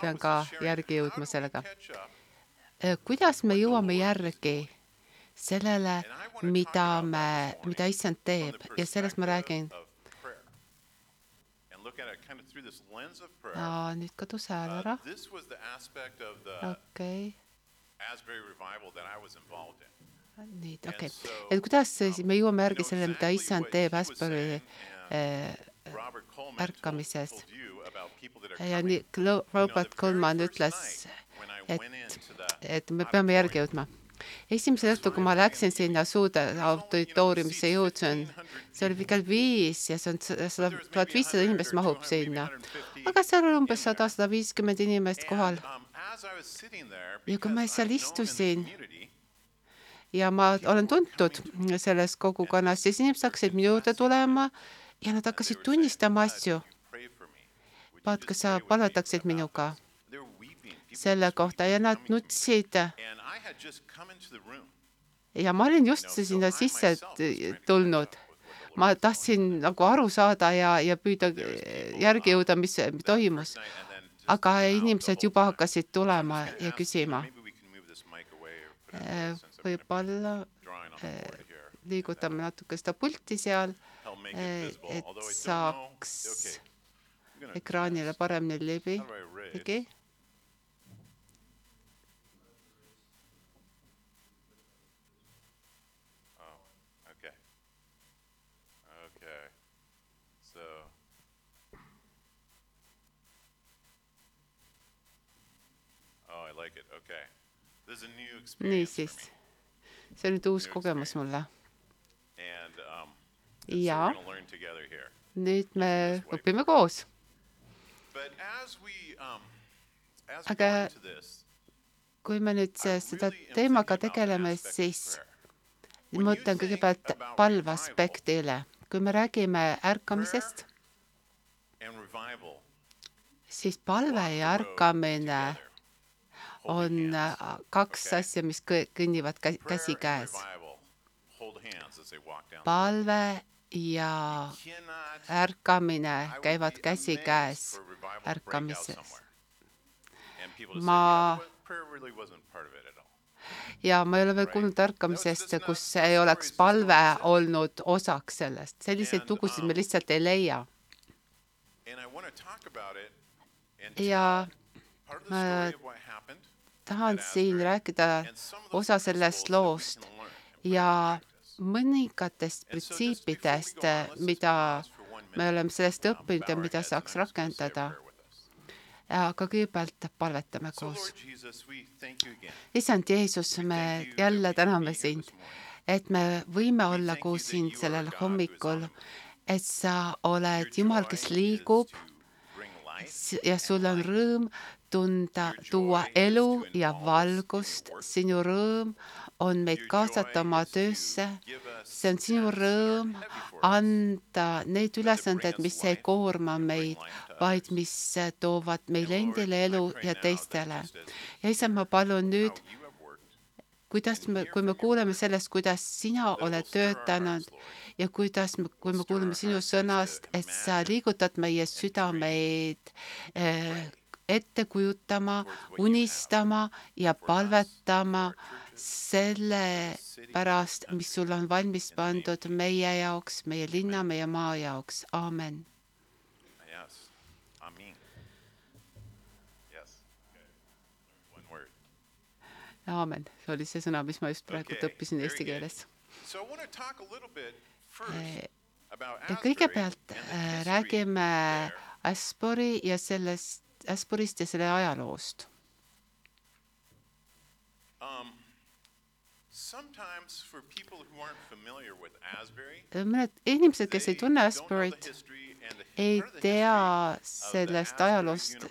pean ka järgi jõudma sellega. kuidas me jõuame järgi sellele, mida me, mida issand teeb ja sellest ma räägin. nüüd kadus hääl ära. okei okay nii, okei okay., et kuidas siis me jõuame järgi sellele, mida issand teeb Asbury äh, ärkamises. ja nii Robert Coleman ütles, et, et me peame järgi jõudma. esimesel õhtul, kui ma läksin sinna suude auditooriumisse jõudsin, see oli kell viis ja see on sada, tuhat viissada inimest mahub sinna. aga seal oli umbes sada, sada viiskümmend inimest kohal. ja kui ma seal istusin ja ma olen tuntud selles kogukonnas, siis inimesed hakkasid minu juurde tulema ja nad hakkasid tunnistama asju. vaat, kas sa palvetaksid minuga selle kohta ja nad nutsid. ja ma olin just sinna sisse tulnud. ma tahtsin nagu aru saada ja, ja püüda järgi jõuda, mis toimus. aga inimesed juba hakkasid tulema ja küsima. võib-olla liigutame natuke seda pulti seal et saaks ekraanile paremini läbi ligi. niisiis, see on nüüd uus kogemus mulle ja. nüüd me õpime koos. aga kui me nüüd seda teemaga tegeleme, siis mõtlen kõigepealt palve aspekti üle. kui me räägime ärkamisest, siis palve ja ärkamine on kaks asja, mis kõnnivad käsikäes. palve ja ärkamine käivad käsikäes ärkamises. ma ja ma ei ole veel kuulnud ärkamisest, kus ei oleks palve olnud osaks sellest, selliseid lugusid me lihtsalt ei leia. ja ma tahan siin rääkida osa sellest loost ja mõningatest printsiipidest, mida me oleme sellest õppinud ja mida saaks rakendada. aga kõigepealt palvetame koos. issand Jeesus, me jälle täname sind, et me võime olla koos sind sellel hommikul, et sa oled Jumal, kes liigub ja sul on rõõm tunda, tuua elu ja valgust, sinu rõõm on meid kaasata oma töösse. see on sinu rõõm anda need ülesanded, mis ei koorma meid, vaid mis toovad meile endile elu ja teistele. ja issand, ma palun nüüd, kuidas me, kui me kuuleme sellest, kuidas sina oled töötanud ja kuidas kui me kuuleme sinu sõnast, et sa liigutad meie südameid eh, ette kujutama, unistama ja palvetama selle pärast, mis sul on valmis pandud meie jaoks, meie linna, meie maa jaoks. aamen. aamen, see oli see sõna, mis ma just praegu õppisin eesti keeles. ja kõigepealt äh, räägime Aspori ja sellest, Asporist ja selle ajaloost. Um, mõned inimesed, kes ei tunne Asburyt, ei tea sellest ajaloost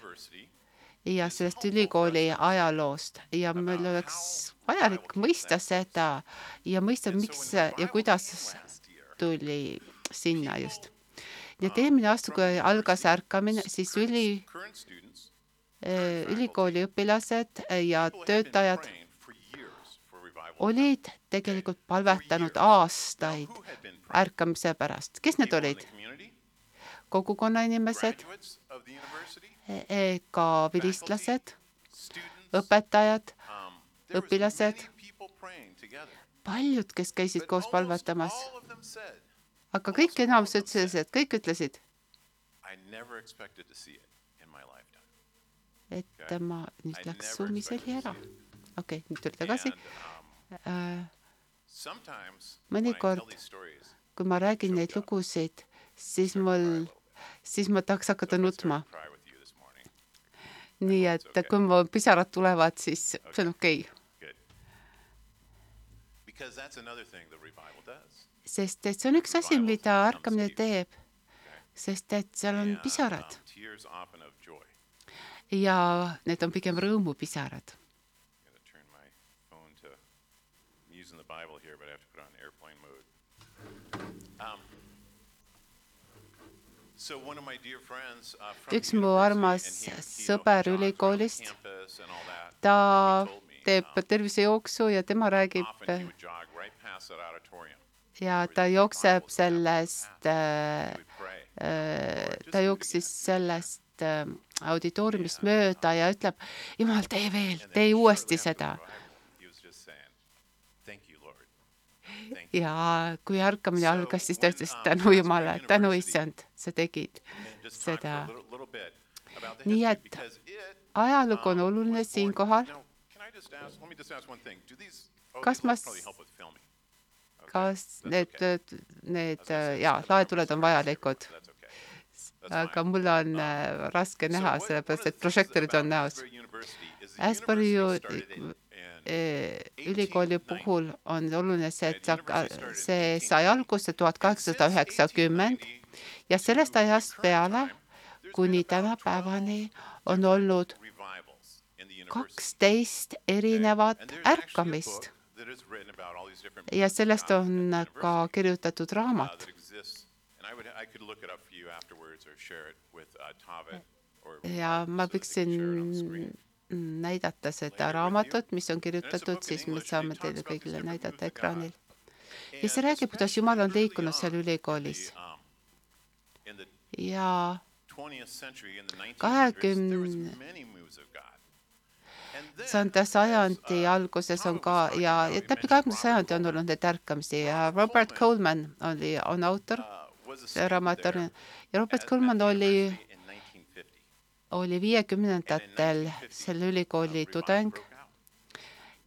ja sellest ülikooli ajaloost ja meil oleks vajalik mõista seda ja mõista, miks ja kuidas tuli sinna just. nii et eelmine aasta, kui algas ärkamine, siis üli, ülikooli õpilased ja töötajad olid tegelikult palvetanud aastaid ärkamise pärast. kes need olid? kogukonna inimesed, ka vilistlased, õpetajad, õpilased, paljud, kes käisid koos palvetamas. aga kõik enamus ütlesid, kõik ütlesid, et ma, nüüd läks summiseli ära. okei okay,, nüüd tuli tagasi äh,. Mõnikord, kui ma räägin neid lugusid, siis mul, siis ma tahaks hakata nutma. nii et kui mul pisarad tulevad, siis see on okei. Okay sest et see on üks asi, mida ärkamine teeb, sest et seal on pisarad. Um, ja need on pigem rõõmupisarad. Um, uh, üks mu armas sõber ülikoolist, ta teeb tervisejooksu ja tema räägib ja ta jookseb sellest äh,, äh, ta jooksis sellest äh, auditooriumist mööda ja ütleb, jumal, tee veel, tee uuesti seda. Ja kui ärkamine algas, siis ta ütles tänu Jumala, tänu issand, sa tegid seda. nii et ajalugu on oluline siinkohal. kas ma kas need, need ja laetuled on vajalikud. aga mul on äh, raske näha, sellepärast et prožektorid on näos. Asbury ülikooli puhul on oluline see, et see sai alguse tuhat kaheksasada üheksakümmend ja sellest ajast peale kuni tänapäevani on olnud kaksteist erinevat ärkamist. ja sellest on ka kirjutatud raamat. ja ma võiksin näidata seda raamatut, mis on kirjutatud, siis me saame teile kõigile näidata ekraanil. ja see räägib, kuidas Jumal on liikunud seal ülikoolis. ja kahekümne sajanda sajandi alguses on ka ja, läbi kahekümnenda sajandi on olnud neid ärkamisi ja Robert Coleman oli, on autor, see raamatur ja Robert Coleman oli, oli viiekümnendatel selle ülikooli tudeng.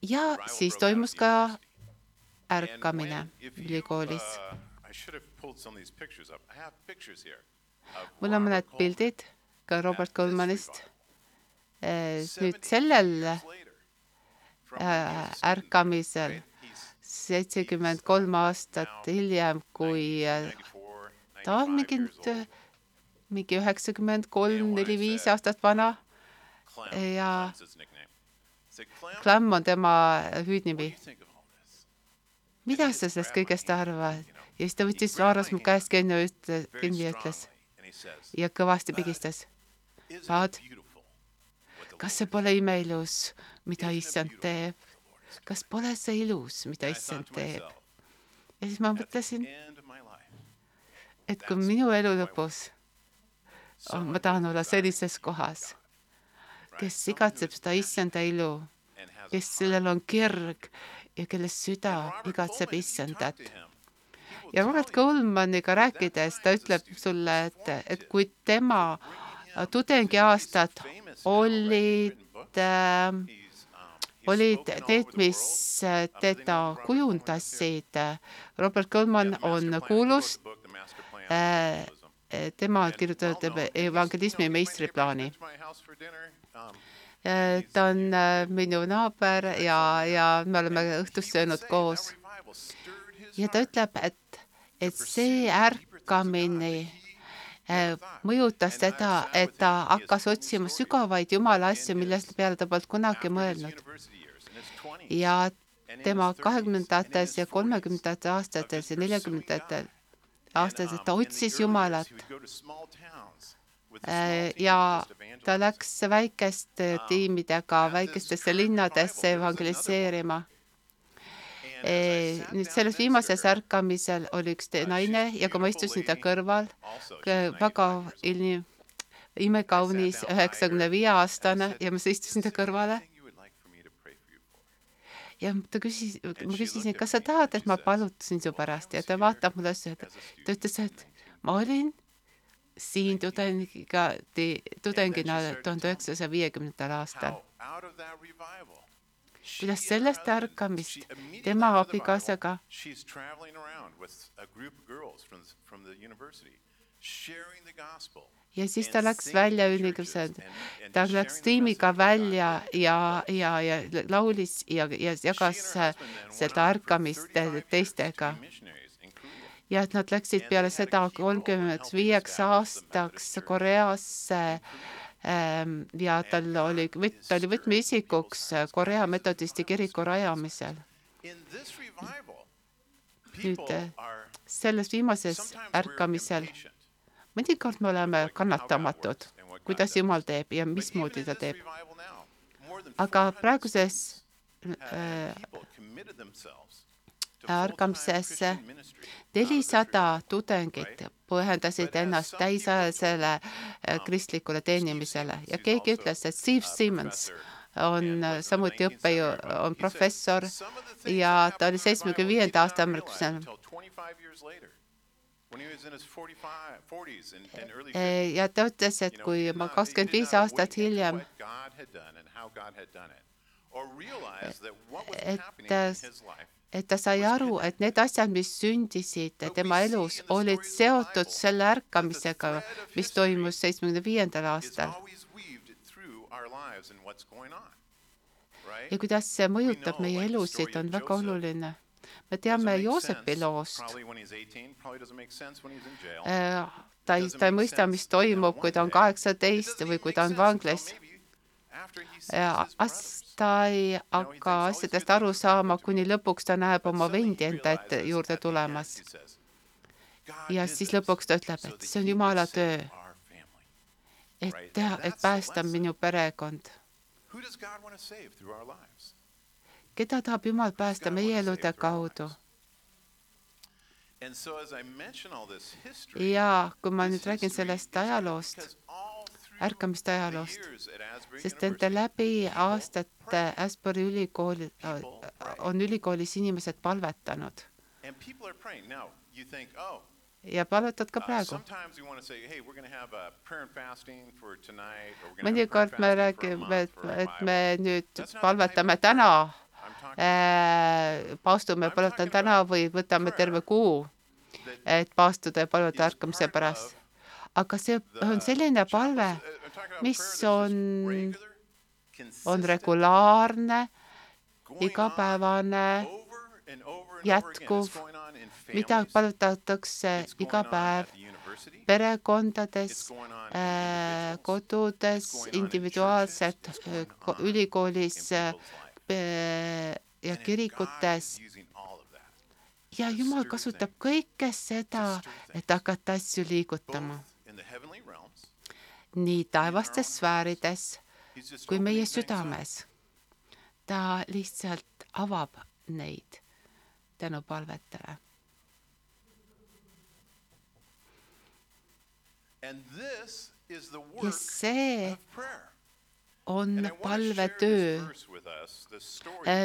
ja siis toimus ka ärkamine ülikoolis. mul on mõned pildid ka Robert Colemanist Eh, nüüd sellel äh, ärkamisel seitsekümmend kolm aastat hiljem, kui äh, ta on mingi, mingi üheksakümmend kolm, neli, viis aastat vana. Ja Clem on tema hüüdnimi. mida sa sellest kõigest arvad? ja siis ta võttis, haaras mu käest kinni, kinni ja ütles. ja kõvasti pigistas. vaat kas see pole imeilus, mida issand teeb? kas pole see ilus, mida issand teeb? ja siis ma mõtlesin, et kui minu elu lõpus ma tahan olla sellises kohas, kes igatseb seda issanda ilu, kes, sellel on kirg ja kelle süda igatseb issandat. ja Robert Goldmaniga rääkides ta ütleb sulle, et, et kui tema tudengiaastad olid äh, olid need, mis teda kujundasid. Robert Goldman on kuulus äh,, tema on kirjutatud evangelismi meistriplaani. äh,. ta on äh, minu naaber ja, ja me oleme õhtust söönud koos. ja ta ütleb, et, et see ärkamine mõjutas teda, et ta hakkas otsima sügavaid Jumala asju, millest peale ta polnud kunagi mõelnud. ja tema kahekümnendates ja kolmekümnendatel aastates ja neljakümnendatel aastatel ta otsis Jumalat. Äh, ja ta läks väikeste tiimidega väikestesse linnadesse evangeliseerima. Nüüd selles viimases ärkamisel oli üks naine ja kui ma istusin ta kõrval, väga ilm, imekaunis üheksakümne viie aastane ja ma istusin ta kõrvale. Ja ta küsis, ma küsisin, kas sa tahad, et ma palutasin su pärast? Ja ta vaatab mulle otsa, ta ütles, et ma olin siin tudengiga, tudengina tuhande üheksasaja viiekümnendal aastal. kuidas sellest ärkamist tema abikaasaga ja siis ta läks välja ülikoolist, ta läks tiimiga välja ja, ja, ja laulis ja, ja jagas seda ärkamist teistega. ja et nad läksid peale seda kolmkümneks viieks aastaks Koreasse Ehm, ja tal oli, ta oli võtmeisikuks Korea metodisti kiriku rajamisel. nüüd selles viimases ärkamisel mõnikord me oleme kannatamatud, kuidas Jumal teeb ja mismoodi ta teeb. aga praeguses äh, ärkamisesse nelisada tudengit pühendasid ennast täisajalisele äh, kristlikule teenimisele ja keegi ütles, et Steve Simmons on äh, samuti õppejõu, on professor ja ta oli seitsmekümne viienda aasta ameeriklane. Äh, ja ta ütles, et kui ma kakskümmend viis aastat hiljem et et ta sai aru, et need asjad, mis sündisid tema elus, olid seotud selle ärkamisega, mis toimus seitsmekümne viiendal aastal. ja kuidas see mõjutab meie elusid, on väga oluline. Me teame Joosepi loost. Äh, ta ei, ta ei mõista, mis toimub, kui ta on kaheksateist või kui ta on vanglas ta ei hakka asjadest aru saama, kuni lõpuks ta näeb oma vendi enda ette juurde tulemas. ja siis lõpuks ta ütleb, et see on Jumala töö. et teha, et päästa minu perekond. Keda tahab Jumal päästa meie elude kaudu? ja kui ma nüüd räägin sellest ajaloost, ärkamiste ajaloost, sest nende läbi aastate Asbury ülikool on ülikoolis inimesed palvetanud. Oh, ja palvetad ka uh, praegu. mõnikord me räägime, et, et me nüüd palvetame täna paastume, palvetame täna või võtame terve kuu, et paastuda ja palvetada ärkamise pärast. Aga see on selline palve, mis on, on regulaarne, igapäevane, jätkuv, mida palvetatakse iga päev perekondades, äh, kodudes, individuaalselt, ülikoolis äh, ja kirikutes. ja Jumal kasutab kõike seda, et hakata asju liigutama. nii taevastes sfäärides kui meie südames. ta lihtsalt avab neid tänu palvetele. ja see on palvetöö.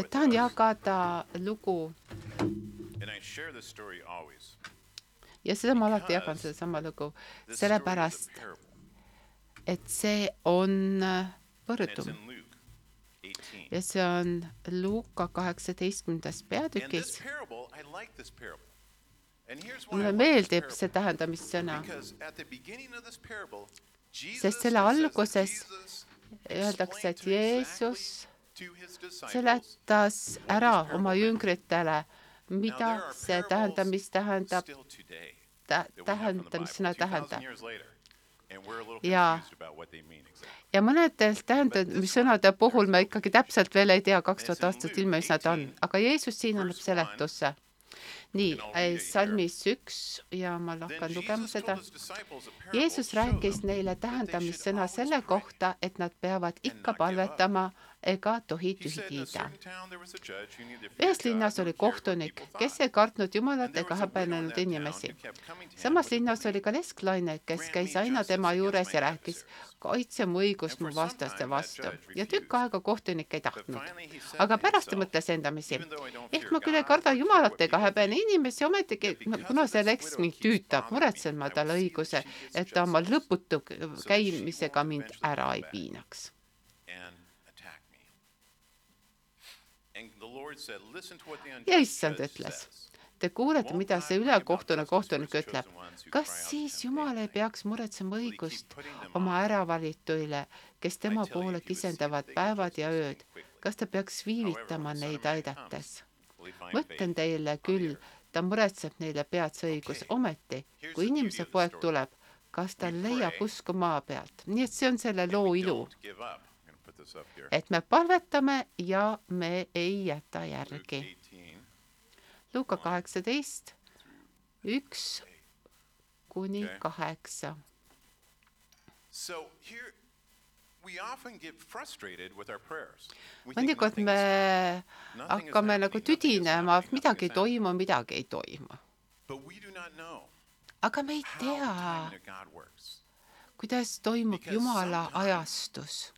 tahan jagada lugu. ja seda ma alati jagan, sedasama lugu, sellepärast et see on äh, võrdum. ja see on Luuka kaheksateistkümnendas peatükis. mulle meeldib see tähendamissõna, sest selle alguses öeldakse, et Jeesus seletas ära oma jüngritele, mida see tähendamist tähendab, tähendamissõna tähendab ja, ja mõnedel tähendamissõnade puhul me ikkagi täpselt veel ei tea kaks tuhat aastat ilma, mis nad on, aga Jeesus siin annab seletusse. Nii, salmis üks ja ma hakkan lugema seda. Jeesus rääkis neile tähendamissõna selle kohta, et nad peavad ikka palvetama, ega tohi tühida. ühes linnas oli kohtunik, kes ei kartnud Jumalat ega häbenenud inimesi. samas linnas oli ka lesklaine, kes käis aina tema juures ja rääkis, kaitse mu õigust mu vastaste vastu. ja tükk aega kohtunik ei tahtnud. aga pärast ta mõtles endamisi, ehk ma küll ei karda Jumalat ega häbene inimesi, ometigi kuna see leks mind tüütab, muretsen ma talle õiguse, et ta oma lõputu käimisega mind ära ei piinaks. Ja issand ütles, te kuulete, mida see ülekohtune kohtunik ütleb. kas siis Jumal ei peaks muretsema õigust oma äravalitu üle, kes tema poole kisendavad päevad ja ööd? kas ta peaks viivitama neid aidates? ma ütlen teile küll, ta muretseb neile peatse õigus, ometi kui inimese poeg tuleb, kas ta leiab usku maa pealt, nii et see on selle loo ilu et me palvetame ja me ei jäta järgi. Luuka kaheksateist, üks kuni kaheksa. mõnikord me hakkame nagu tüdinema, midagi ei toimu, midagi ei toimu. aga me ei tea, kuidas toimub Jumala ajastus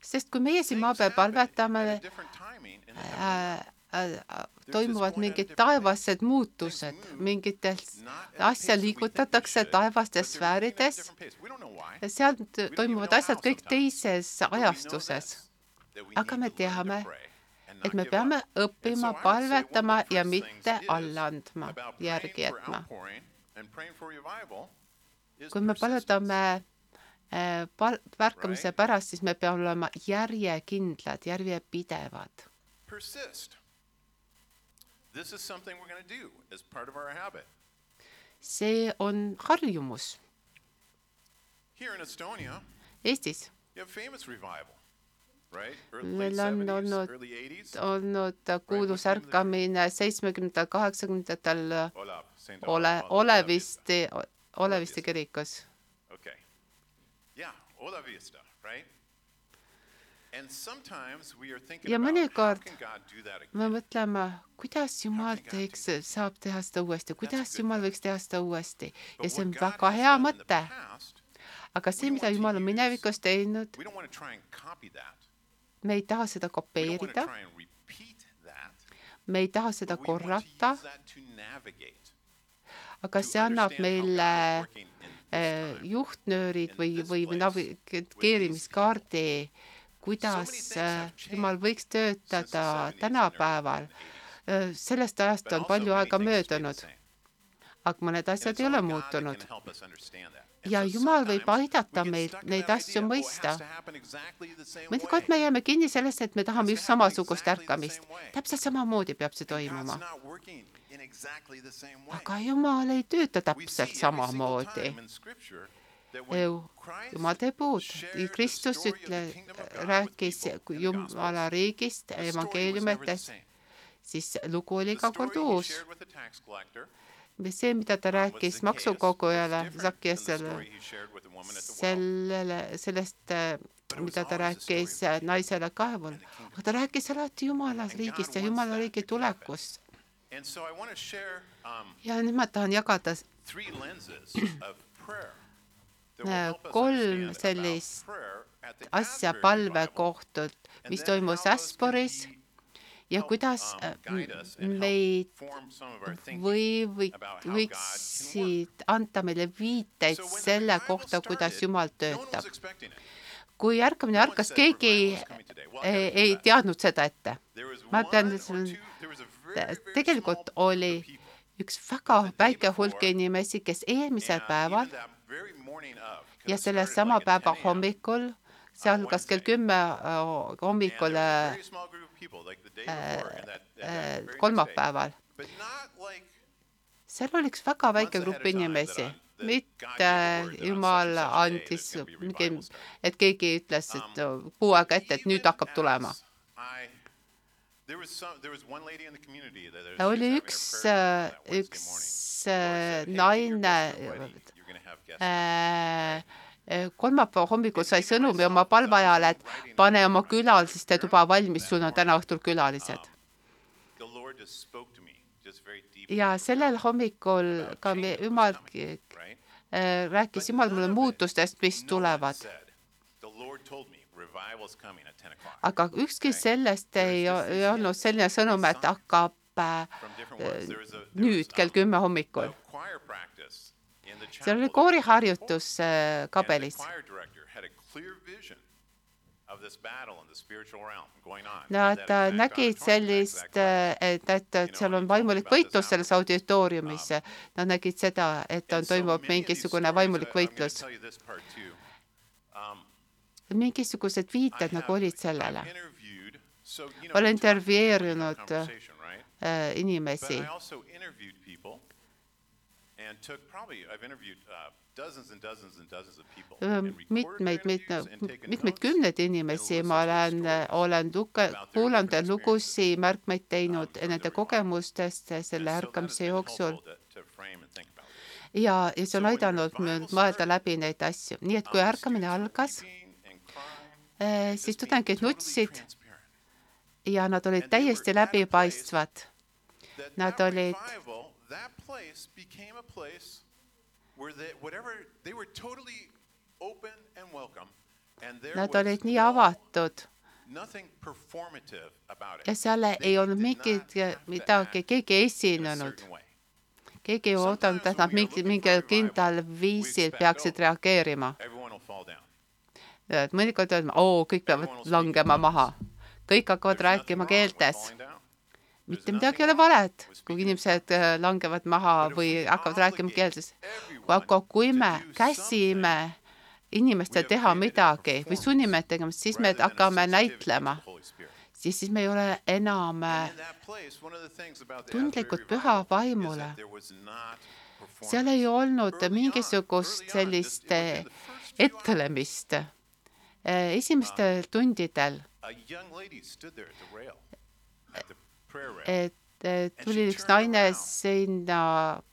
sest kui meie siin maa peal palvetame äh,, äh, toimuvad mingid taevased muutused, mingites asja liigutatakse taevastes sfäärides. seal toimuvad asjad kõik teises ajastuses. aga me teame, et me peame õppima palvetama ja mitte alla andma, järgi jätma. kui me palvetame Äh, pal-, märkamise pärast, siis me peame olema järjekindlad, järjepidevad. see on harjumus. Eestis. meil on olnud, olnud kuulus ärkamine seitsmekümnendatel, kaheksakümnendatel ole, Olevisti, Olevisti kirikus ja mõnikord me mõtleme, kuidas Jumal teeks, saab teha seda uuesti, kuidas Jumal võiks teha seda uuesti. Ja see on väga hea mõte. aga see, mida Jumal on minevikus teinud, me ei taha seda kopeerida. me ei taha seda korrata. aga see annab meile juhtnöörid või, või navigeerimiskaardi, kuidas äh, jumal võiks töötada tänapäeval. Äh, sellest ajast on palju aega möödunud, aga mõned asjad ei ole muutunud ja Jumal võib aidata meil neid asju mõista. mõnikord me jääme kinni sellesse, et me tahame just samasugust ärkamist. täpselt samamoodi peab see toimuma aga Jumal ei tööta täpselt samamoodi. Jumal teeb uut. Kristus ütle, rääkis Jumala riigist evangeeliumites, siis lugu oli iga kord uus. See, mida ta rääkis maksukogujale, Zakiasele, sellele, sellest, mida ta rääkis naisele kaevul, aga ta rääkis alati Jumala riigist ja Jumala riigi tulekust. Ja nüüd ma tahan jagada äh, kolm sellist asja palvekohtult, mis toimus Asporis ja kuidas um, äh, meid või, või võiksid anda meile viiteid selle kohta, kuidas Jumal töötab. kui ärkamine ärkas, keegi ei, ei teadnud seda ette. ma pean tegelikult oli üks väga väike hulk inimesi, kes eelmisel päeval ja selle sama päeva hommikul, sealhulgas kell kümme äh, hommikul äh, äh, kolmapäeval, seal oli üks väga väike grupp inimesi, mitte jumal andis mingi, et keegi ütles, et kuu aega ette, et nüüd hakkab tulema. oli üks, äh, üks äh, naine, äh, kolmapäeva hommikul sai sõnumi oma palveajale, et pane oma külaliste tuba valmis, sul on täna õhtul külalised. ja sellel hommikul ka Jumal rääkis Jumal mulle muutustest, mis tulevad aga ükski sellest ei, ei olnud selline sõnum, et hakkab äh, nüüd kell kümme hommikul. Seal oli kooriharjutus äh, kabelis. Nad nägid sellist, et, et, et seal on vaimulik võitlus selles auditooriumis. Nad nägid seda, et on, toimub mingisugune vaimulik võitlus mingisugused viited nagu olid sellele. olen intervjueerinud äh, inimesi. Mitmeid, mitmeid, mitmeid kümneid inimesi? ma olen, olen luge-, kuulanud lugusid, märkmeid teinud nende kogemustest selle ärkamise jooksul ja, ja see on aidanud mul mõelda läbi neid asju, nii et kui ärkamine algas, Äh, siis tudengid nutsid. ja nad olid täiesti läbipaistvad. Nad olid Nad olid nii avatud. ja seal ei olnud mingit midagi, keegi ei esinenud. keegi ei oodanud, et nad mingi, mingil kindlal viisil peaksid reageerima. et mõnikord öeldame, oo, kõik peavad langema maha, kõik hakkavad rääkima keeltes. Mitte midagi ei ole valet, kui inimesed äh, langevad maha või hakkavad rääkima keeltes. aga kui me käsime inimestel teha midagi või sunnime tegema, siis me hakkame näitlema, siis, siis me ei ole enam äh, tundlikud püha vaimule. seal ei olnud mingisugust sellist äh, ettelemist esimestel tundidel et tuli üks naine sinna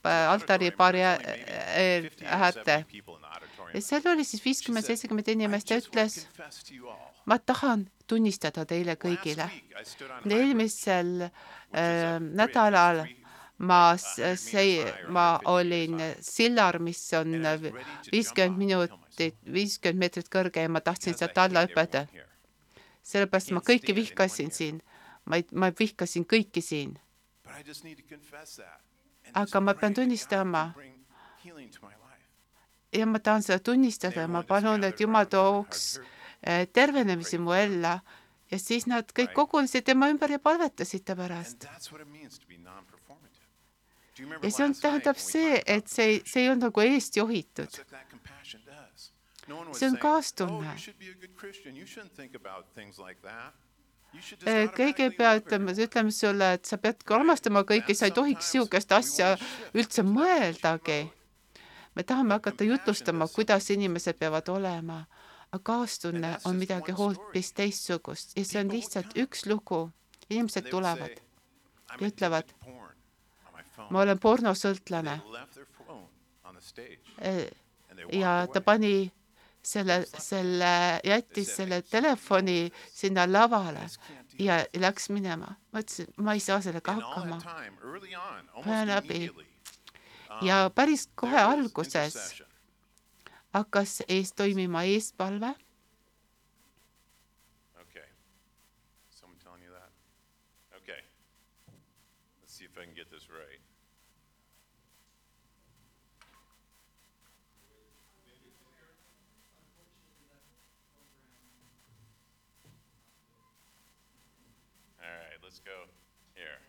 altari barjääri äärde ja seal oli siis viiskümmend, seitsekümmend inimest ja ütles, ma tahan tunnistada teile kõigile. eelmisel äh, nädalal ma see, ma olin sillar, mis on viiskümmend minutit viiskümmend meetrit kõrge ja ma tahtsin sealt alla hüpata. sellepärast ma kõiki vihkasin siin. Ma ei, ma vihkasin kõiki siin. aga ma pean tunnistama. ja ma tahan seda tunnistada ja ma palun, et Jumal tooks eh, tervenemisi mu ellu ja siis nad kõik kogunesid tema ümber ja palvetasid ta pärast. Ja see on, tähendab see, et see, see ei olnud nagu eest johitud. See on kaastunne. Kõigepealt ütleme sulle, et sa pead armastama kõiki, sa ei tohiks niisugust asja üldse mõeldagi. me tahame hakata jutustama, kuidas inimesed peavad olema, aga kaastunne on midagi hoopis teistsugust. Ja see on lihtsalt üks lugu. inimesed tulevad ja ütlevad, ma olen pornosõltlane. ja ta pani selle, selle, jättis selle telefoni sinna lavale ja läks minema. ma ütlesin, ma ei saa sellega hakkama. panen läbi. ja päris kohe alguses hakkas ees toimima eespalve Let's go here.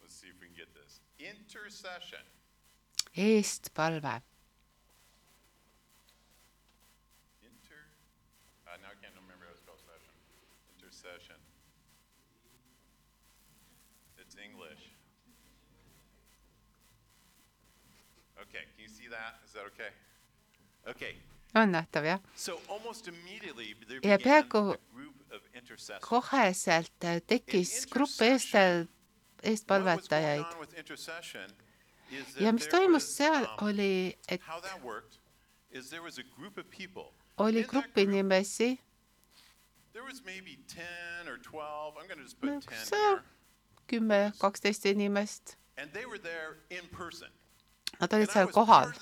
Let's see if we can get this. Intercession. Eestpalve. Inter. Uh, now I can't remember how to spell session. Intercession. It's English. Okay, can you see that? Is that okay? Okay, on nähtav, jah. ja peaaegu koheselt tekkis grupp eestel, eestpalvetajaid. ja mis toimus seal, oli, et oli grupp inimesi, kümme, kaksteist inimest. Nad olid seal kohal.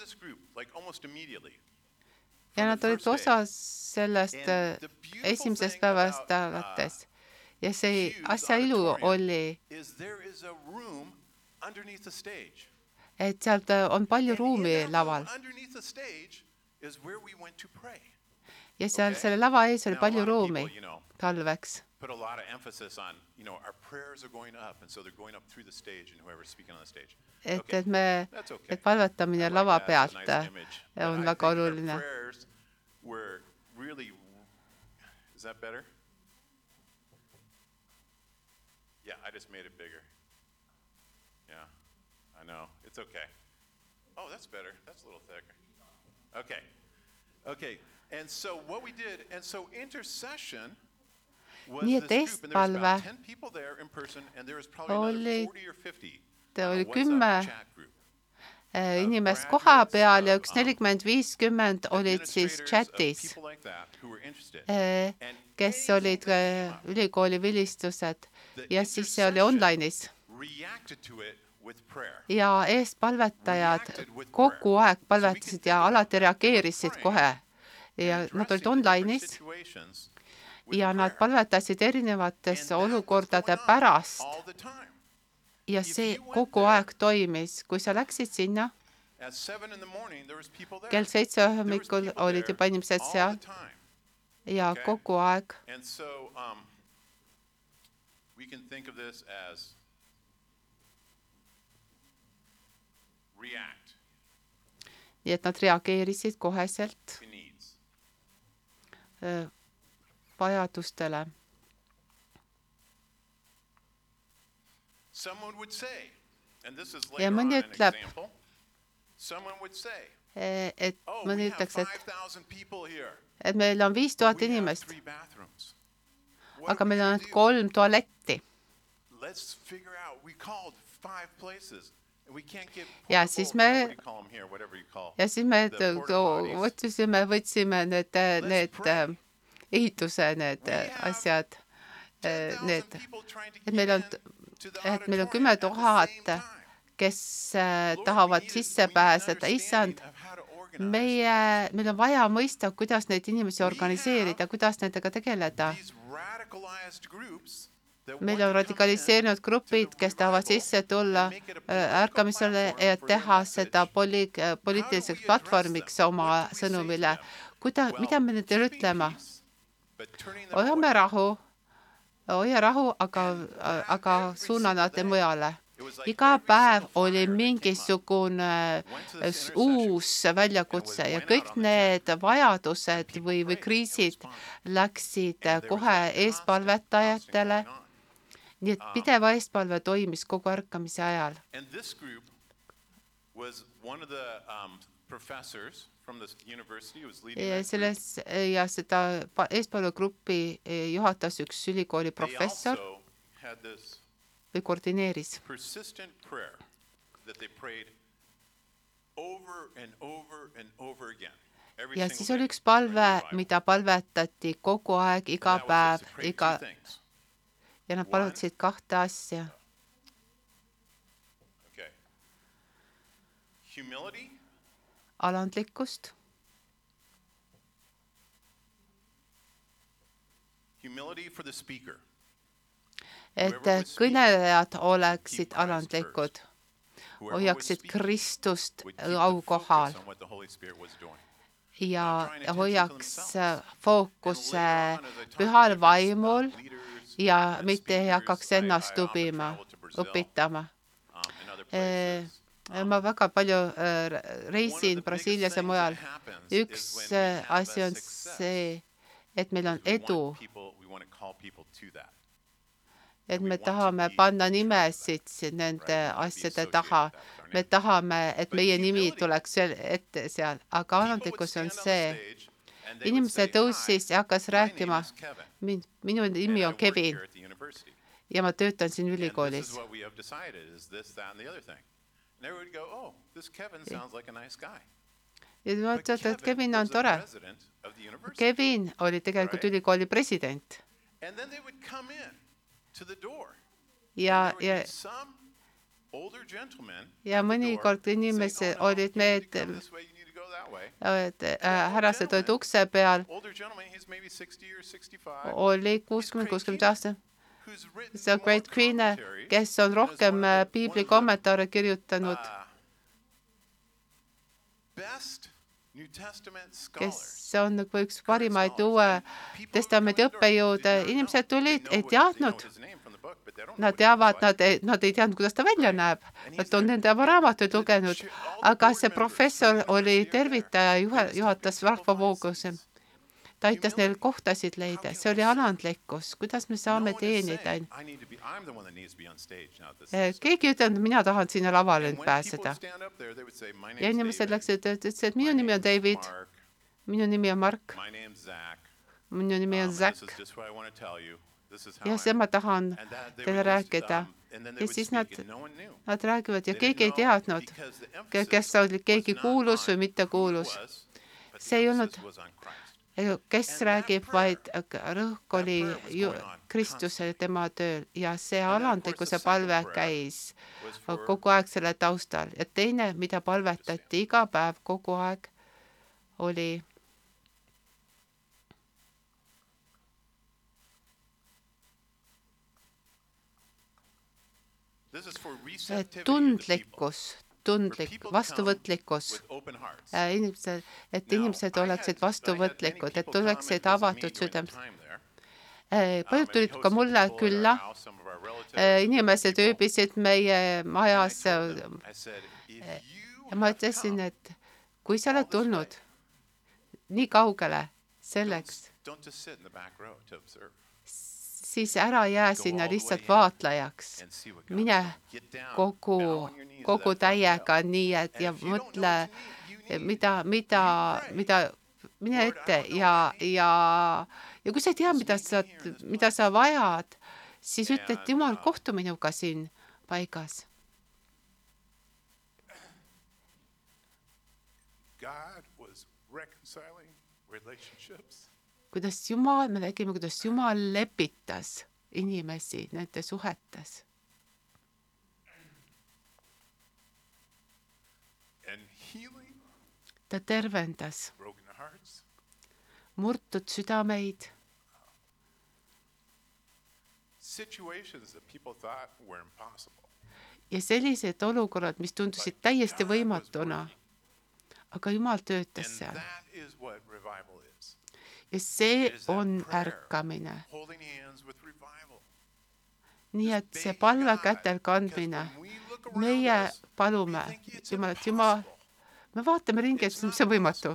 Ja nad olid osa sellest äh, esimesest päevast alates. Ja see asja ilu oli, et sealt äh, on palju ruumi laval. ja seal selle lava ees oli palju ruumi talveks. Put a lot of emphasis on, you know, our prayers are going up and so they're going up through the stage and whoever's speaking on the stage. et okay., et me, et palvetamine lava pealt nice on väga oluline. Really, is that better? Yeah, I just made it bigger. Yeah, I know. It's okay. Oh, that's better. That's a little thicker. Okay. Okay. And so what we did, and so intercession nii et eestpalve olid, oli kümme äh, inimest koha peal ja üks nelikümmend, viiskümmend olid siis chatis, äh, kes olid äh, ülikooli vilistused. Ja siis see oli online'is. ja eestpalvetajad kogu aeg palvetasid ja alati reageerisid kohe. Ja nad olid online'is ja nad palvetasid erinevates olukordade pärast. ja see kogu aeg toimis, kui sa läksid sinna, kell seitse hommikul olid juba inimesed seal ja kogu aeg. Um, nii et nad reageerisid koheselt vajadustele. ja mõni ütleb, e, et oh, mõni ütleks, et, et meil on viis tuhat inimest, aga meil on ainult kolm tualetti. ja siis me, ja siis me võtsime, võtsime need, need ehituse need asjad, need, et meil on, et meil on kümme tuhat, kes äh, tahavad sisse pääseda, issand, meie, meil on vaja mõista, kuidas neid inimesi organiseerida, kuidas nendega tegeleda. meil on radikaliseerunud grupid, kes tahavad sisse tulla äh, ärkamisele ja teha seda poli-, poliitiliseks platvormiks oma sõnumile. kuida-, mida me nendele ütlema? Hoiame rahu, hoia rahu, aga, aga suuna nad mujale. iga päev oli mingisugune uus väljakutse ja kõik need vajadused või, või kriisid läksid kohe eespalvetajatele. nii et pidev eespalve toimis kogu ärkamise ajal. Ja selles ja seda eespoolgrupi e, juhatas üks ülikooli professor või koordineeris. ja siis oli üks palve, mida palvetati kogu aeg, iga päev, iga ja nad palvetasid kahte asja. Humility alandlikkust. et kõnelejad oleksid alandlikud, hoiaksid Kristust aukohal ja hoiaks fookuse pühal vaimul ja mitte ei hakkaks ennast ubima, upitama ma väga palju äh, reisin Brasiilias ja mujal. üks äh, asi on see, et meil on edu. et me tahame panna nimesid nende asjade taha. me tahame, et meie nimi tuleks ette seal, aga alandlikkus on see. inimene tõusis ja hakkas rääkima. minu nimi on Kevin ja ma töötan siin ülikoolis ja vaata, et Kevin on tore. Kevin oli tegelikult ülikooli president. ja, ja ja mõnikord inimesed olid need, et äh, härrased olid ukse peal, oli kuuskümmend, kuuskümmend aastat. See on Great Queen, kes on rohkem äh, piibli kommentaare kirjutanud. kes on nagu üks parimaid Uue Testamendi õppejõude, inimesed tulid, ei teadnud. Nad teavad, nad ei, nad ei teadnud, kuidas ta välja näeb. Nad on nende oma raamatuid lugenud, aga see professor oli tervitaja, juhatas rahvavoogusi ta aitas neil kohtasid leida, see oli alandlikkus, kuidas me saame teenida. keegi ei ütelnud, mina tahan sinna lavale nüüd pääseda. ja inimesed läksid, ütlesid, et minu nimi on David, minu nimi on Mark, minu nimi on Zack. ja see ma tahan teile rääkida. ja siis nad, nad räägivad ja keegi ei teadnud, kes oli keegi kuulus või mittekuulus. see ei olnud kes räägib, vaid rõhk oli ju Kristuse tema tööl ja see alandlikkuse palve käis kogu aeg selle taustal. Ja teine, mida palvetati iga päev kogu aeg, oli tundlikkus tundlik, vastuvõtlikkus. Äh, inimesed, et inimesed oleksid vastuvõtlikud, et oleksid avatud südamed. Äh, paljud tulid ka mulle külla. Äh, inimesed ööbisid meie majas. ja ma ütlesin, et kui sa oled tulnud nii kaugele selleks, siis ära jää sinna lihtsalt vaatlejaks. mine kogu, kogu täiega nii, et ja mõtle, mida, mida, mida, mine ette ja, ja, ja kui sa ei tea, mida sa, mida sa vajad, siis ütle, et Jumal, kohtu minuga siin paigas. God was reconciling relationships kuidas Jumal, me nägime, kuidas Jumal lepitas inimesi nende suhetes. ta tervendas murtud südameid. ja sellised olukorrad, mis tundusid täiesti võimatuna, aga Jumal töötas seal ja see on ärkamine. nii et see palve kätel kandmine, meie palume Jumalat, Jumal, me vaatame ringi, et see on võimatu.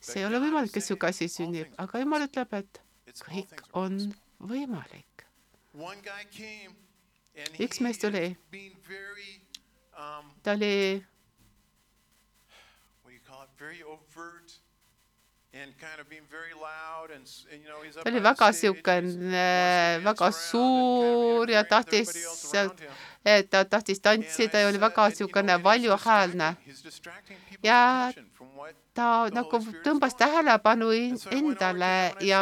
see ei ole võimalik, et su käsi sünnib, aga Jumal ütleb, et kõik on võimalik. üks mees tuli, ta oli ta oli väga siukene, väga suur ja tahtis ta tahtis tantsida ja oli väga siukene valjuhäälne. ja ta nagu tõmbas tähelepanu endale ja,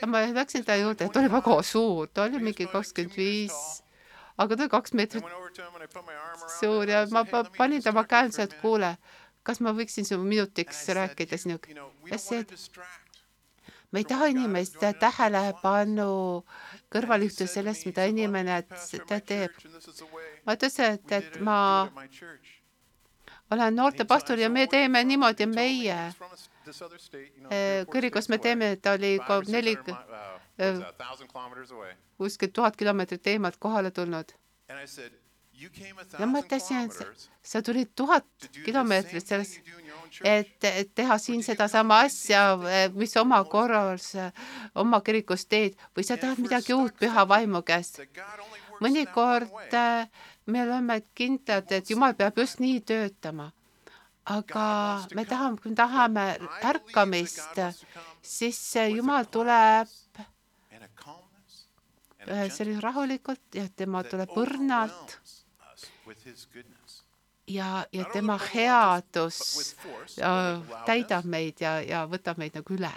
ja ma läksin ta juurde, ta oli väga suur, ta oli mingi kakskümmend viis, aga ta oli kaks meetrit suur ja ma panin tema käe sealt, kuule kas ma võiksin su minutiks rääkida sinuga? see, et me ei taha inimeste tähelepanu kõrvale juhtida sellest, mida inimene ta teeb. ma ütlesin, et, et ma olen noortepastor ja me teeme niimoodi, meie eh, kirikus me teeme, ta oli neli, eh, kuskil tuhat kilomeetrit eemalt kohale tulnud ja mõtlesin, et sa tulid tuhat kilomeetrit selles, et, teha siin sedasama asja, mis oma korras, oma kirikus teed. Või sa tahad midagi uut püha vaimu käest. mõnikord äh, me oleme kindlad, et Jumal peab just nii töötama. aga me tahame, kui me tahame ärkamist, siis Jumal tuleb selline rahulikult ja tema tuleb õrnalt ja, ja tema headus ja, täidab meid ja, ja võtab meid nagu üle.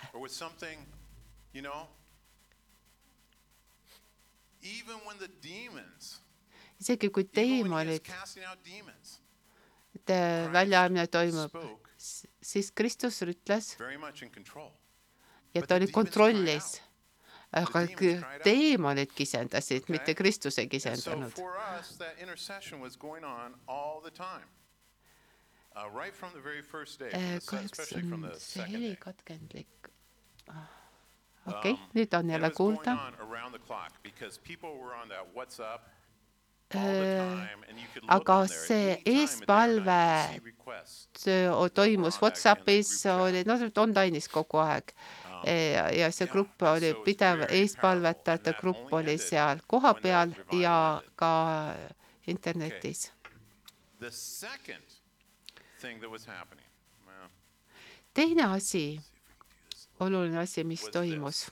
isegi kui teemonid, väljaajamine toimub, siis Kristus ütles ja ta oli kontrollis aga teemonid kisendasid, mitte Kristus ei kisendanud. kahjuks on see heli katkendlik. okei okay, um,, nüüd on jälle kuulda. aga see eespalve toimus Whatsappis, oli, noh, online'is kogu aeg ja, ja see grupp oli pidev, eespalvetajate grupp oli seal kohapeal ja ka internetis. teine asi, oluline asi, mis toimus.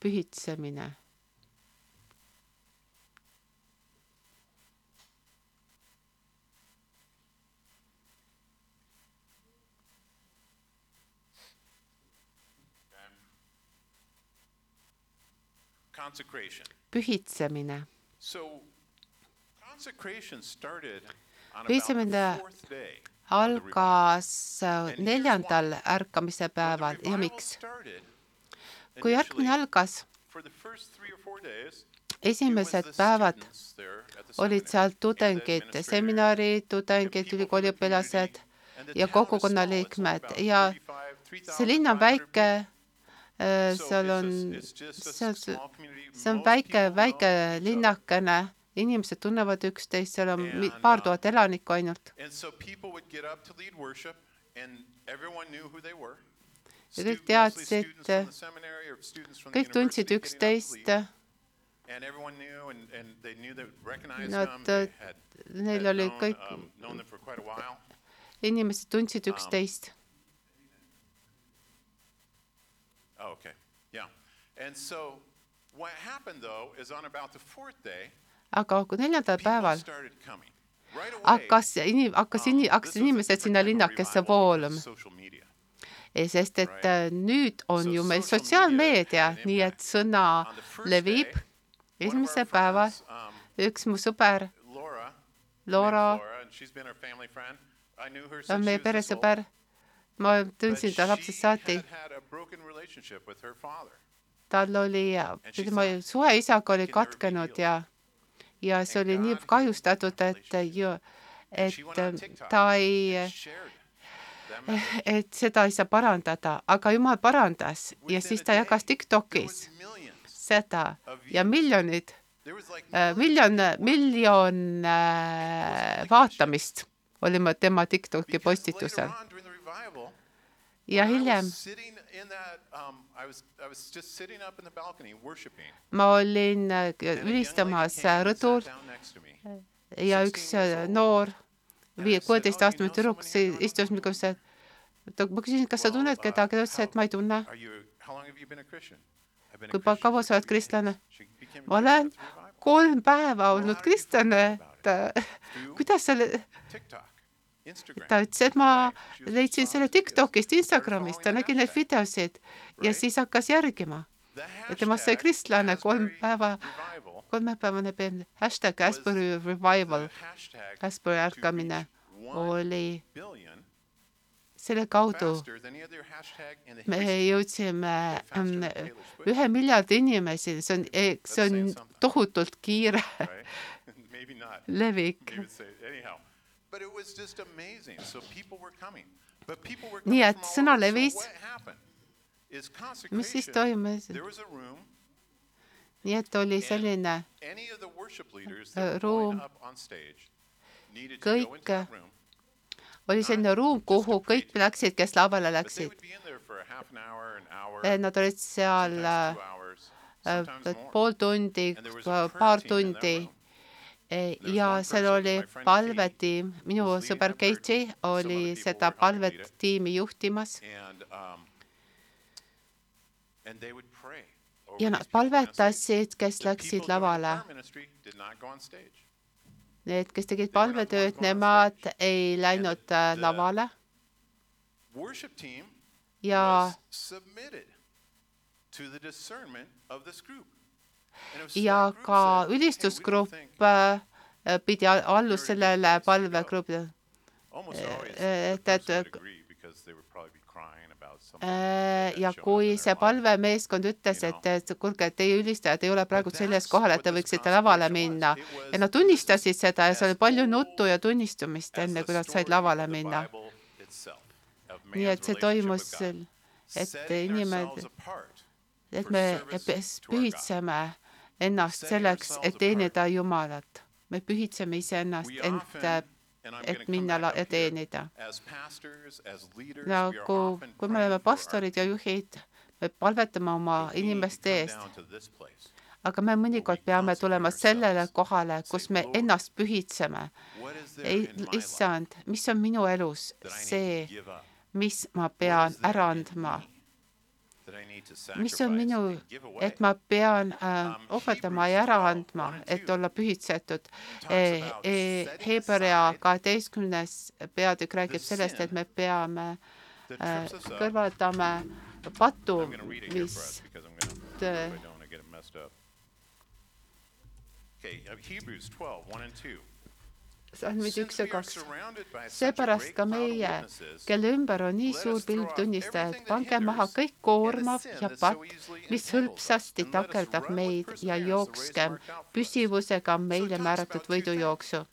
pühitsemine pühitsemine. pühitsemine algas neljandal ärkamise päeval ja miks? kui ärkamine algas, esimesed päevad olid seal tudengid, seminari tudengid, ülikooliõpilased ja kogukonna liikmed. ja see linn on väike. Äh, seal on, seal, see on väike, väike linnakene, inimesed tunnevad üksteist, seal on paar uh, tuhat elanikku ainult. ja kõik teadsid, kõik tundsid üksteist. Nad, neil oli kõik, um, inimesed tundsid um, üksteist Oh, okay. Yeah. And so what happened though is on about the fourth day, aga kui neljandal päeval hakkas inim-, hakkas ini-, hakkasid inimesed sinna linnakesse voolama. sest et äh, nüüd on ju meil sotsiaalmeedia, nii et sõna levib. esimesel päeval um, üks mu sõber, Laura, on meie peresõber ma tundsin ta lapsest saati. tal oli, tema suhe isaga oli katkenud ja, ja see oli nii kahjustatud, et ju, et ta ei, et seda ei saa parandada, aga jumal parandas ja siis ta jagas Tiktokis seda ja miljonid, miljon, miljon äh, vaatamist oli tema Tiktoki postitusel ja hiljem. um, ma olin äh, ülistamas rõdul ja üks äh, noor viie, kuueteistaastane tüdruk istus minu kõrval. ma küsisin, kas sa tunned kedagi, ta ütles, et ma ei tunne. kui kaua sa oled kristlane? ma olen kolm päeva olnud kristlane, et äh, kuidas sa ta ütles, et ma leidsin selle Tiktokist, Instagramist, ta nägi neid videosid ja siis hakkas järgima. ja temast sai kristlane kolm päeva, kolmepäevane peen, hashtag Asbury revival, Asbury ärkamine oli selle kaudu. me jõudsime ähm, ühe miljardi inimesi, see on, see on tohutult kiire levik nii et sõna levis. mis siis toimus? nii et oli selline äh, ruum, kõik, oli selline ruum, kuhu kõik läksid, kes lavale läksid. Nad olid seal äh, pool tundi, paar tundi ja seal oli palvetiim, minu sõber Keitsi oli seda palvetiimi juhtimas. ja nad palvetasid, kes läksid lavale. Need, kes tegid palvetööd, nemad ei läinud äh, lavale. ja ja ka ülistusgrupp äh, pidi allus sellele palvegrupile. et, et Äh, ja kui see palvemeeskond ütles, et, et kuulge, et teie ülistajad ei ole praegu selles kohal, et te võiksite lavale minna. ja nad tunnistasid seda ja seal oli palju nuttu ja tunnistumist, enne kui nad said lavale minna. nii et see toimus, et inimene, et me pühitseme ennast selleks, et teenida Jumalat. me pühitseme iseennast, ent et minna ja teenida. nagu, kui me oleme pastorid ja juhid, me palvetame oma inimeste eest. aga me mõnikord peame tulema sellele kohale, kus me ennast pühitseme. issand, mis on minu elus see, mis ma pean ära andma mis on minu, et ma pean äh, ohverdama ja ära andma, et olla pühitsetud. Hebrea kaheteistkümnes peatükk räägib sellest, et me peame äh, kõrvaldame patu, mis Okay, Hebrews 12, 1 and 2 salmid üks ja kaks. seepärast ka meie, kelle ümber on nii suur pilv tunnistajaid, pange maha kõik koormav ja patt, mis hõlpsasti takerdab meid ja jookskem püsivusega meile määratud võidujooksu.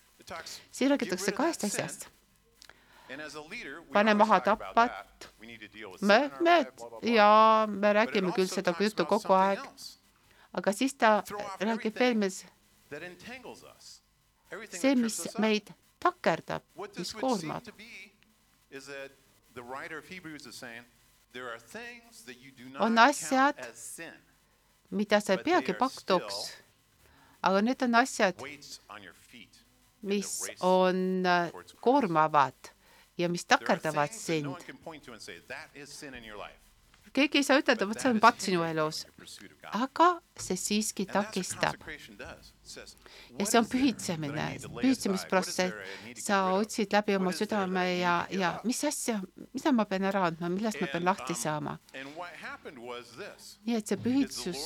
siin räägitakse kahest asjast. pane maha tappat, möödmed ja me räägime küll seda juttu kogu aeg, aga siis ta räägib veel mees see, mis meid takerdab, mis koormab. on asjad, mida sa ei peagi paktuks, aga need on asjad, mis on äh, koormavad ja mis takerdavad sind keegi ei saa ütelda, vot see on patt sinu elus, aga see siiski takistab. ja see on pühitsemine, pühitsemisprotsess. sa otsid läbi oma südame ja, ja mis asja, mida ma pean ära andma, millest ma pean lahti um, saama. nii et see pühitsus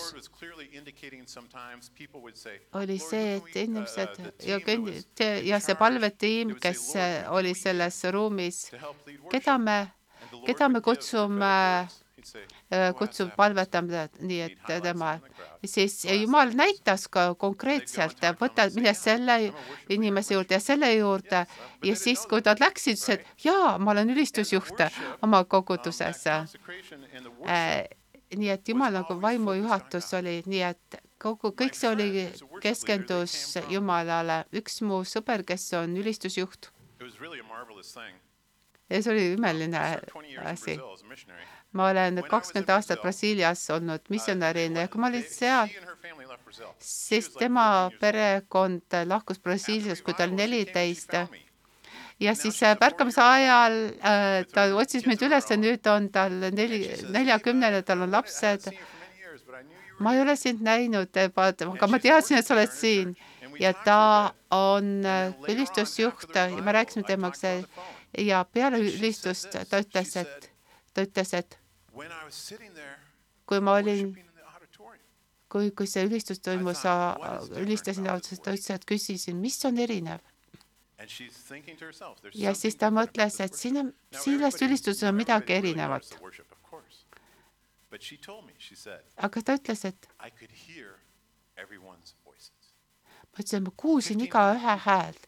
oli see, et inimesed ja, ja see palvetiim, kes oli selles ruumis, keda me, keda me kutsume Äh, kutsub palvetama, nii et tema, siis Jumal näitas ka konkreetselt, võta, mine selle inimese juurde ja selle juurde. Ja siis, kui nad läksid, ütlesid, jaa, ma olen ülistusjuht oma koguduses. Äh, nii et Jumal nagu vaimujuhatus oli, nii et kogu, kõik see oli, keskendus Jumalale. üks mu sõber, kes on ülistusjuht. ja see oli imeline asi ma olen kakskümmend aastat Brasiilias olnud missionärina ja kui ma olin seal, siis tema perekond lahkus Brasiiliast, kui ta oli neliteist. ja siis pärkamise ajal äh, ta otsis mind üles ja nüüd on tal neli, neljakümnene, tal on lapsed. ma ei ole sind näinud, aga ma teadsin, et sa oled siin. ja ta on ülistusjuht ja me rääkisime temaga ja peale ülistust ta ütles, et ta ütles, et kui ma olin, kui, kui see ülistus toimus, ülistasin ausalt, ta ütles, et küsisin, mis on erinev. ja siis ta mõtles, et siin on, selles ülistuses on midagi erinevat. aga ta ütles, et ma ütlesin, ma kuulsin igaühe häält.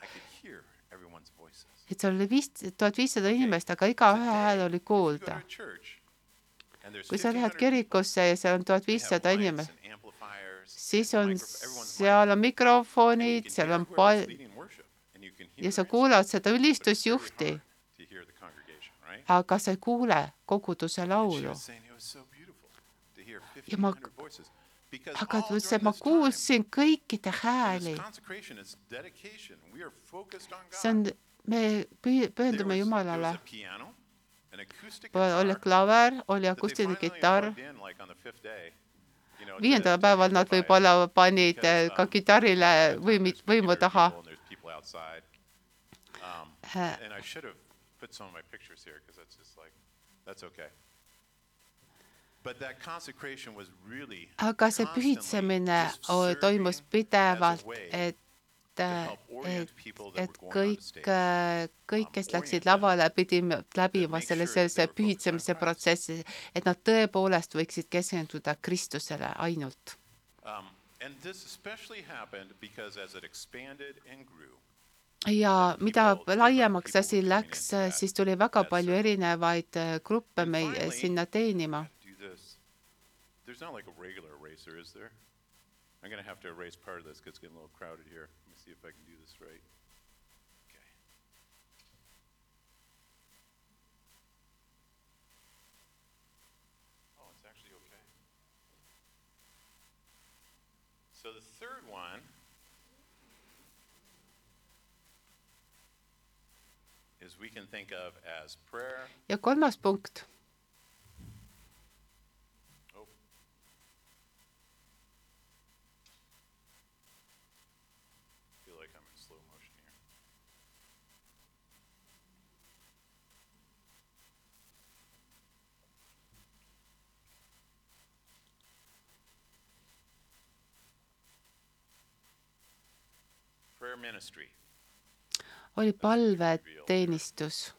et seal oli viis, tuhat viissada inimest, aga igaühe hääl oli kuulda kui sa lähed kirikusse ja seal on tuhat viissada inimest, siis on, seal on mikrofonid, seal on pal- ja sa kuulad seda ülistusjuhti, aga sa ei kuule koguduse laulu. ja ma, aga ta ütles, et ma kuulsin kõikide hääli. see on, me pühendume Jumalale oli klaver, oli akustiline kitarr. viiendal päeval nad võib-olla panid ka kitarrile võimi, võimu taha. aga see pühitsemine toimus pidevalt, et et, et kõik, kõik, kes läksid lavale, pidime läbima selle sellise pühitsemise protsessi, et nad tõepoolest võiksid keskenduda Kristusele ainult um,. ja mida laiemaks asi läks, siis tuli väga palju erinevaid gruppe meil sinna teenima. There's not like a regular eraser, is there? I'm going to have to erase part of this because it's getting a little crowded here. See if I can do this right. Okay. Oh, it's actually okay. So the third one is we can think of as prayer. Ja kolmas punkt oli palveteenistus.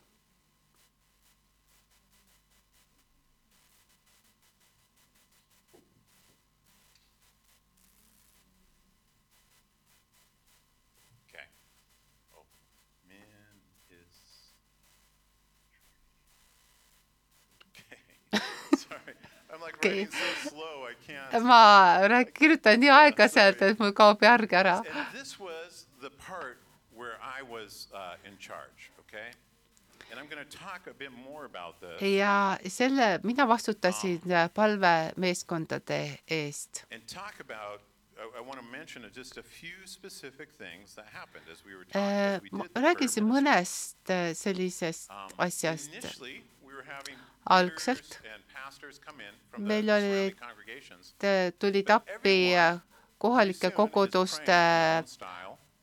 okei okay.. ma kirjutan nii aeglaselt, et mul kaob järg ära part where I was uh, in charge, okay? And I'm going to talk a bit more about this. ja selle, mina vastutasin um, palvemeeskondade eest. And talk about I want to mention just a few specific things that happened as we were talking. ma räägin mõnest äh, sellisest um, asjast. algselt meil olid, tulid appi kohalike koguduste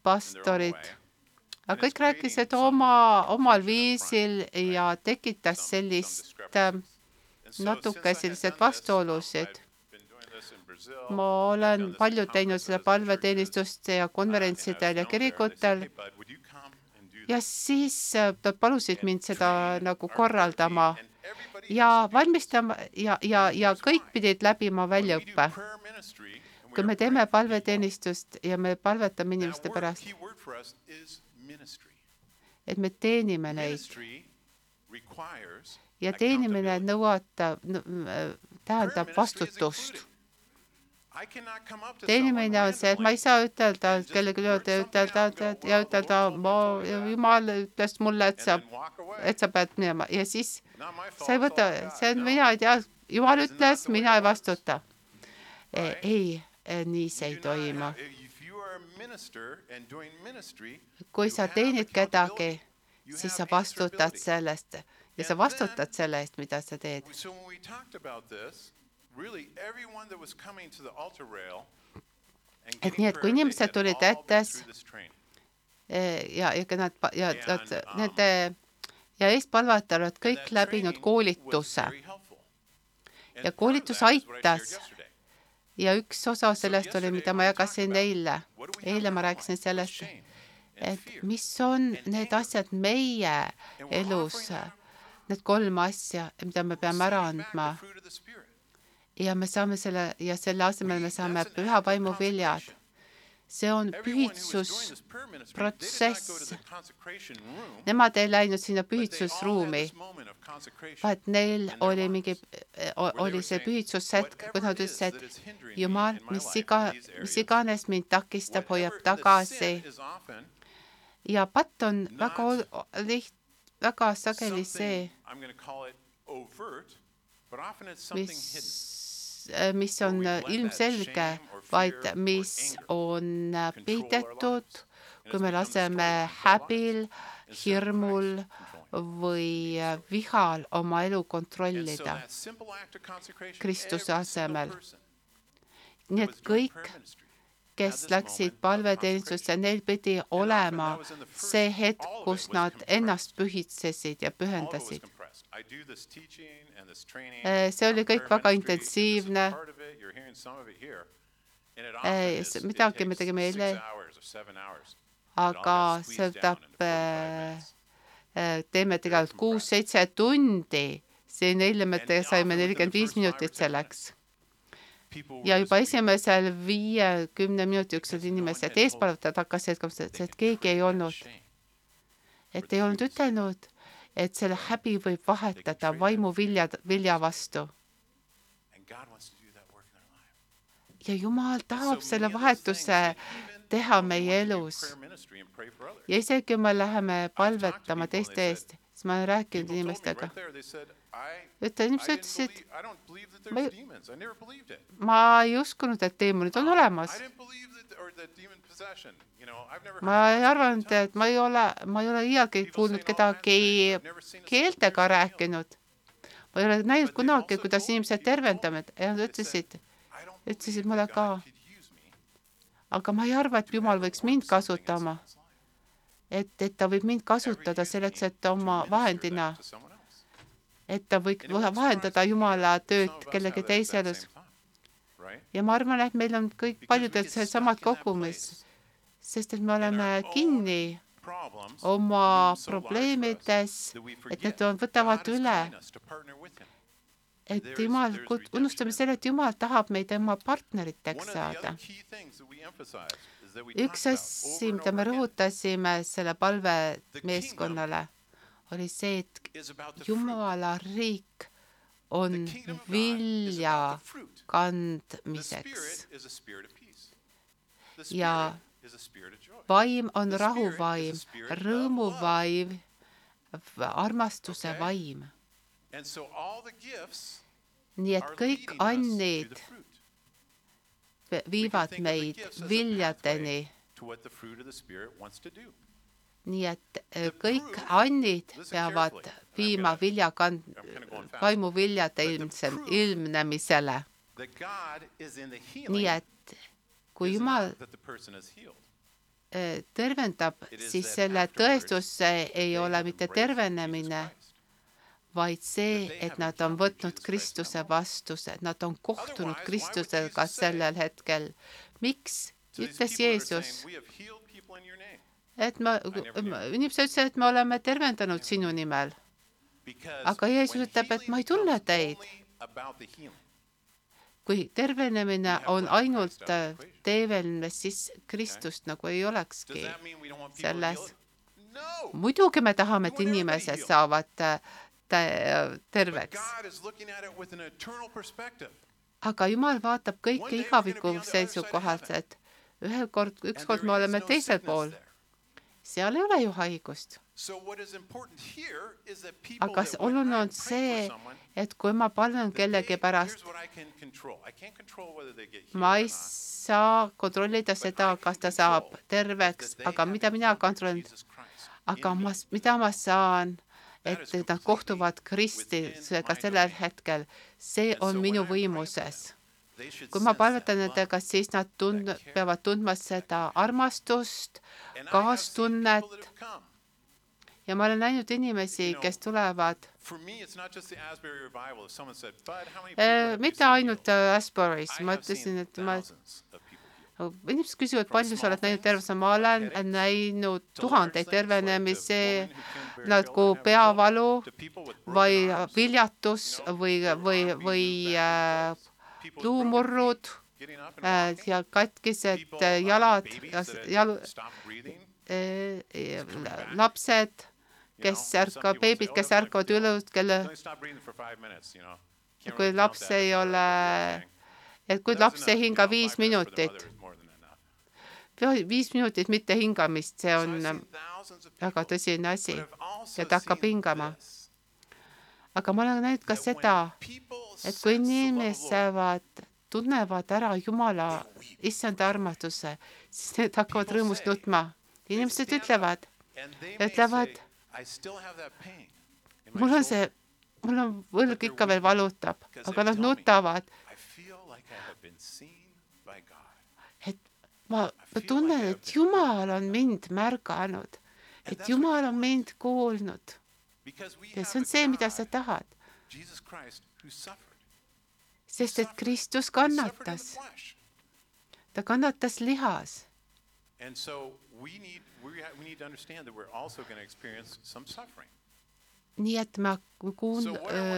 pastorid, aga kõik rääkisid oma, omal viisil ja tekitas sellist natuke selliseid vastuolusid. ma olen palju teinud seda palveteenistust ja konverentsidel ja kirikutel ja siis äh, nad palusid mind seda nagu korraldama. ja valmistama ja, ja, ja kõik pidid läbima väljaõppe kui me teeme palveteenistust ja me palvetame inimeste pärast, et me teenime neid. ja teenimine nõuatab, tähendab vastutust. teenimine on see, et ma ei saa ütelda kellelegi öelda, ütelda ja ütelda, ma, jumal ütles mulle, et sa, et sa pead minema. Ja siis sa ei võta, see on, mina ei tea, jumal ütles, mina ei vastuta. ei nii see ei toimu. kui sa teenid kedagi, siis sa vastutad sellest ja sa vastutad selle eest, mida sa teed. et nii, et kui inimesed tulid ettes eh, ja, ja nad ja nad, um, nende ja eestpalvatajad olid kõik läbinud koolituse. ja koolitus aitas ja üks osa sellest oli, mida ma jagasin eile. eile ma rääkisin sellest, et mis on need asjad meie elus, need kolm asja, mida me peame ära andma. ja me saame selle ja selle asemel me saame püha vaimu viljad see on pühitsusprotsess. Nemad ei läinud sinna pühitsusruumi, vaid neil oli mingi, oli see pühitsushetk, kui nad ütlesid, et Jumal, mis iga, mis iganes mind takistab, hoiab tagasi. ja patt on väga liht-, väga sageli see, mis Äh, mis on ilmselge, vaid mis on äh, peidetud, kui me laseme häbil, hirmul või vihal oma elu kontrollida Kristuse asemel. nii et kõik, kes läksid palveteenistusse, neil pidi olema see hetk, kus nad ennast pühitsesid ja pühendasid. Äh, see oli kõik väga intensiivne. Äh, midagi me tegime eile, aga see tähendab, äh, teeme tegelikult kuus-seitse tundi. siin eile me saime nelikümmend viis minutit selleks. Ja juba esimesel viiekümne minuti jooksul inimesed eespalvetajad hakkasid, et keegi ei olnud, et ei olnud ütelnud, et selle häbi võib vahetada vaimu vilja, vilja vastu. Ja Jumal tahab selle vahetuse teha meie elus. ja isegi kui me läheme palvetama teiste eest, siis ma olen rääkinud inimestega. ütle, inimesed ütlesid, ma ei, ma ei uskunud, et teemonid on olemas. ma ei arvanud, et ma ei ole, ma ei ole iialgi kuulnud kedagi keeltega rääkinud. ma ei ole näinud kunagi, kuidas inimesed tervendavad. ja nad ütlesid, ütlesid mulle ka. aga ma ei arva, et Jumal võiks mind kasutama. et, et ta võib mind kasutada selleks, et oma vahendina et ta võiks vahendada Jumala tööd kellegi teise elus. ja ma arvan, et meil on kõik paljudel seesamad kogumis, sest et me oleme kinni oma probleemides, et need on, võtavad üle. Et Jumal, unustame selle, et Jumal tahab meid oma partneriteks saada. üks asi, mida me rõhutasime selle palvemeeskonnale oli see, et Jumala riik on vilja kandmiseks. ja vaim on rahuvaim, rõõmuvaim, armastuse vaim. Nii et kõik annid viivad meid viljadeni nii et äh, kõik annid peavad viima vilja kand-, vaimuviljade ilmsem, ilmnemisele. nii et kui Jumal äh, tervendab, siis selle tõestus ei ole mitte tervenemine, vaid see, et nad on võtnud Kristuse vastuse, nad on kohtunud Kristusega sellel hetkel. miks ütles Jeesus? et ma, inimesed ütlesid, et me oleme tervendanud sinu nimel. aga Jeesus ütleb, et ma ei tunne teid. kui tervenemine on ainult teeveline, siis Kristust nagu ei olekski selles. muidugi me tahame, et inimesed saavad terveks. aga Jumal vaatab kõike igaviku seisukohalt, et ühel kord, ükskord me oleme teisel pool. seal ei ole ju haigust. aga oluline on see, et kui ma palun kellegi pärast, ma ei saa kontrollida seda, kas ta saab terveks, aga mida mina kontrollin, aga ma, mida ma saan, et nad kohtuvad Kristusega sellel hetkel, see on minu võimuses. kui ma palvetan nendega, siis nad tund-, peavad tundma seda armastust, kaastunnet. ja ma olen näinud inimesi, kes tulevad. äh, mitte ainult äh, Asbury's, ma ütlesin, et ma inimesed küsivad, palju sa oled näinud tervise, ma olen näinud tuhandeid tervenemisi nagu peavalu või viljatus või, või, või äh, luumurrud äh, ja katkised äh, jalad, jal-, äh, lapsed, kes ärkavad, beebid, kes ärkavad üles, kelle, kui laps ei ole, et kui laps ei hinga viis minutit, viis minutit mitte hingamist, see on väga tõsine asi ja ta hakkab hingama. aga ma olen näinud ka seda, et kui inimesed tunnevad ära Jumala issanda armastuse, siis need hakkavad rõõmust nutma. inimesed ütlevad, ütlevad, mul on see, mul on võlg ikka veel valutab, aga nad nutavad. Ma tunnen, et Jumal on mind märganud, et Jumal on mind kuulnud. ja see on see, mida sa tahad. sest et Kristus kannatas. ta kannatas lihas. Nii et ma kuun-,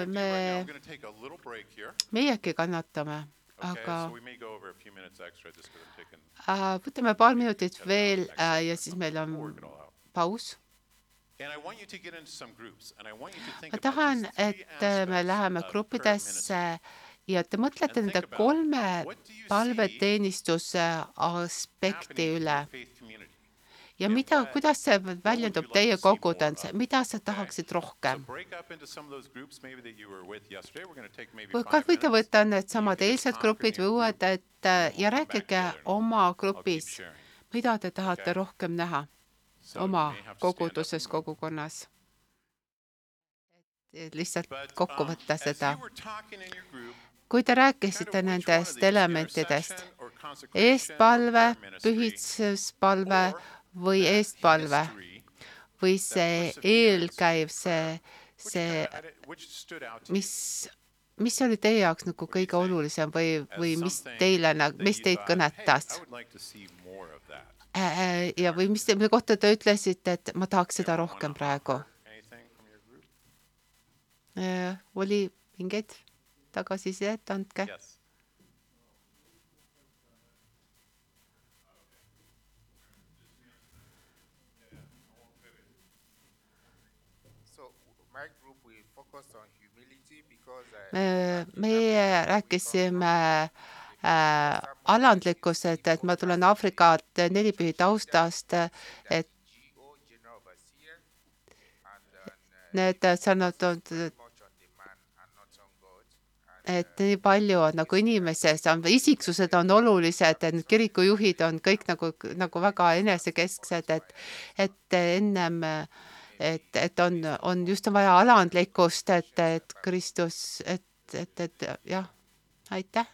me, meiegi kannatame, aga äh, võtame paar minutit veel äh, ja siis meil on paus. ma tahan, et me läheme gruppidesse ja te mõtlete nende kolme palveteenistuse aspekti üle ja mida, kuidas see väljendub teie kogudus, mida sa tahaksid rohkem? kas võite võtta needsamad eilsed grupid või uued, et ja rääkige oma grupis, mida te tahate rohkem näha oma koguduses, kogukonnas? lihtsalt kokku võtta seda. kui te rääkisite nendest elementidest, eestpalve, pühitsuspalve või eestpalve või see eelkäiv, see, see, mis, mis oli teie jaoks nagu kõige olulisem või, või mis teile, mis teid kõnetas? ja, või mis, mille kohta te ütlesite, et ma tahaks seda rohkem praegu? oli mingeid tagasisidet, andke. Yes meie rääkisime äh, alandlikkused, et ma tulen Aafrikat nelipühi taustast, et need sõnad, et nii palju on nagu inimeses on, isiksused on olulised, need kirikujuhid on kõik nagu, nagu väga enesekesksed, et, et ennem äh, et, et on, on just on vaja alandlikkust, et, et Kristus, et, et, et jah, aitäh.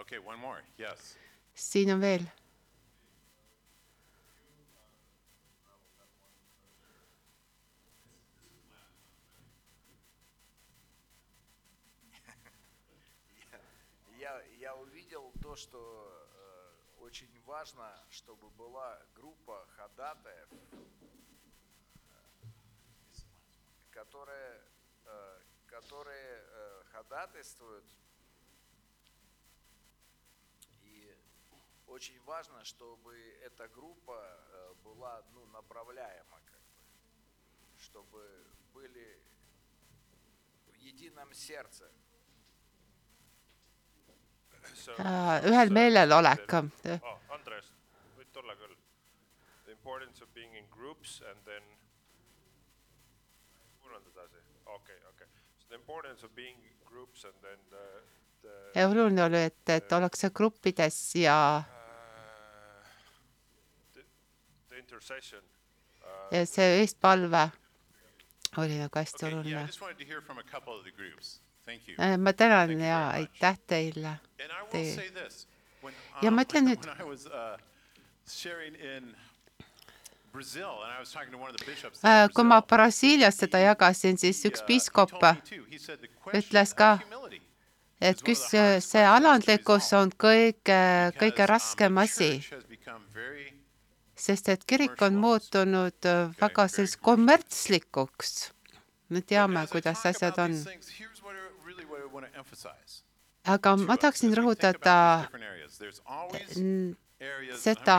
Okay, yes. siin on veel. я, я увидел то, что э, очень важно, чтобы была группа ходатаев, которые, э, которые э, ходатайствуют. И очень важно, чтобы эта группа э, была ну, направляема, как бы, чтобы были в едином сердце. Ühel meelelolek. Andres, võid tulla küll. The importance of being in groups and then edasi, okei, okei. The importance of being groups and then the, the ja oluline oli, et, et ollakse gruppides ja uh, the, the intercession uh, ja see eestpalve oli nagu hästi okay, oluline yeah,. Äh, ma tänan ja aitäh teile. Teie. ja ma ütlen nüüd Äh, kui ma Brasiilias seda jagasin, siis üks piiskop ütles ka, et kus see alandlikkus on kõige, kõige raskem asi, sest et kirik on muutunud väga selliseks kommertslikuks. me teame, kuidas asjad on. Aga ma tahaksin rõhutada seda,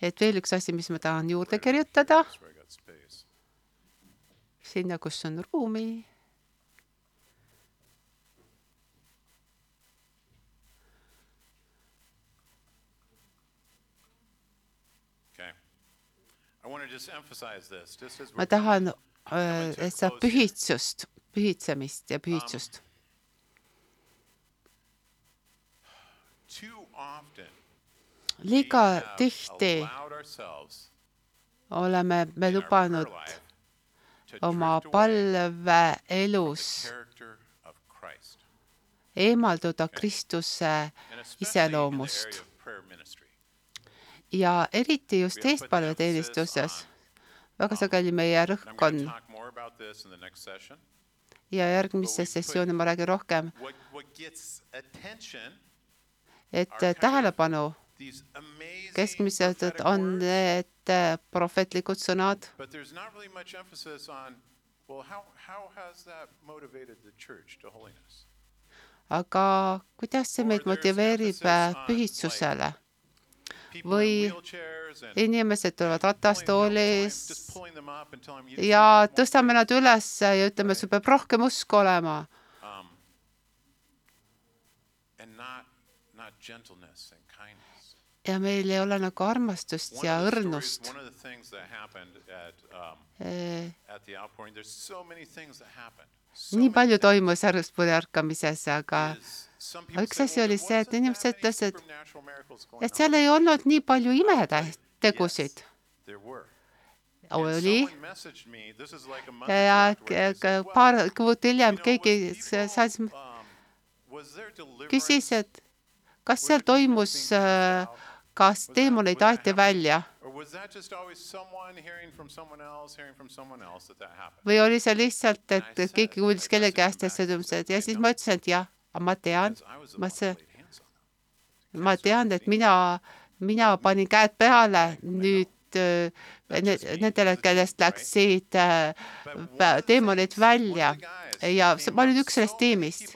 et veel üks asi, mis ma tahan juurde kirjutada, sinna, kus on ruumi. ma tahan äh, seda pühitsust, pühitsemist ja pühitsust. liiga tihti oleme me lubanud oma palveelus, eemalduda Kristuse iseloomust. ja eriti just eestpalveteenistuses väga sageli meie rõhk on ja järgmises sessiooni ma räägin rohkem, et tähelepanu keskmiselt on need prohvetlikud sõnad. aga kuidas see meid motiveerib pühitsusele? Või inimesed tulevad ratastoolis ja tõstame nad üles ja ütleme, sul peab rohkem usku olema. ja meil ei ole nagu armastust ja õrnust. nii palju toimus Harrisburgi ärkamises, aga üks asi oli see, et inimesed ütlesid, et seal ei olnud nii palju imetegusid. oli. ja paar kuud hiljem keegi saatis, küsis, et kas seal toimus, kas teemoneid aeti välja? Või oli see lihtsalt, et keegi kuulis kelle käest ja see et ja siis ma ütlesin, et jah ma tean, ma see, ma tean, et mina, mina panin käed peale. Nüüd äh, nendele, kellest läksid äh, teemonid välja. ja ma olin üks sellest tiimist.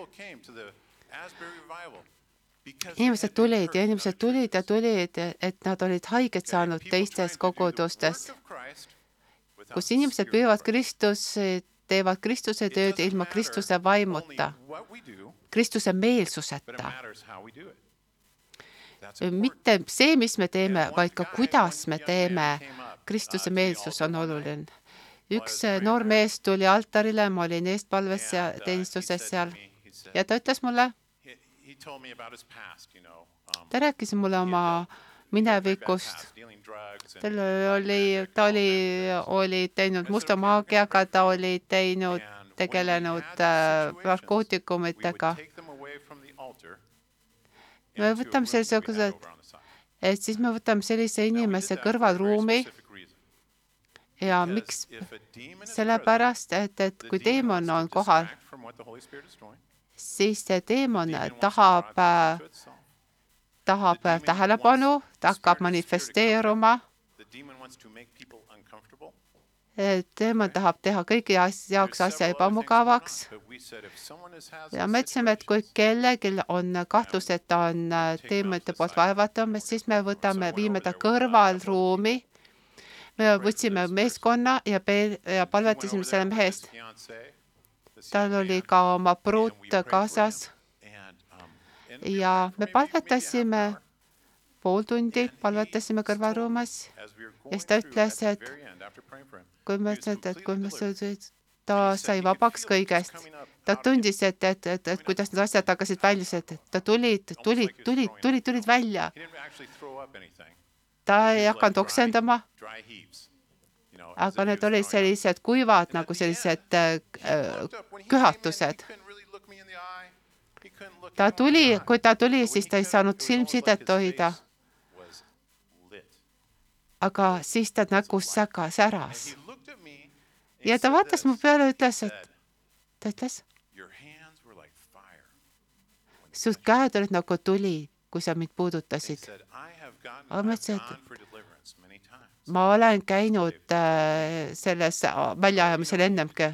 inimesed tulid ja inimesed tulid ja tulid, et nad olid haiget saanud teistes kogudustes, kus inimesed püüavad Kristus, teevad Kristuse tööd ilma Kristuse vaimuta Kristuse meelsuseta. mitte see, mis me teeme, vaid ka kuidas me teeme. Kristuse meelsus on oluline. üks noor mees tuli altarile, ma olin eestpalves ja teenistuses seal. ja ta ütles mulle, ta rääkis mulle oma minevikust. tal oli, ta oli, oli teinud musta maagiaga, ta oli teinud tegelenud äh, narkootikumitega. me võtame seesugused, et siis me võtame sellise inimese kõrvalruumi ja miks? sellepärast, et, et kui teemon on kohal, siis see teemon tahab, tahab tähelepanu, ta hakkab manifesteeruma teema tahab teha kõigi jaoks asja ebamugavaks. ja me ütlesime, et kui kellelgi on kahtlus, et ta on äh, teemade poolt vaevatum, siis me võtame, viime ta kõrvalruumi. me võtsime meeskonna ja, ja palvetasime selle mehe eest. tal oli ka oma pruut kaasas. ja me palvetasime pool tundi, palvetasime kõrvalruumis ja siis ta ütles, et kui me kui me ta sai vabaks kõigest, ta tundis, et, et, et, et kuidas need asjad hakkasid välja, et ta tulid, tulid, tulid, tulid, tulid välja. ta ei hakanud oksendama, aga need olid sellised kuivad nagu sellised äh, köhatused. ta tuli, kui ta tuli, siis ta ei saanud silmsidet hoida. aga siis ta nägu säga säras ja ta vaatas mu peale ütles, et ta ütles, su käed olid nagu tuli, kui sa mind puudutasid. ma ütlesin, et ma olen käinud äh, selles väljaajamisel ennemgi.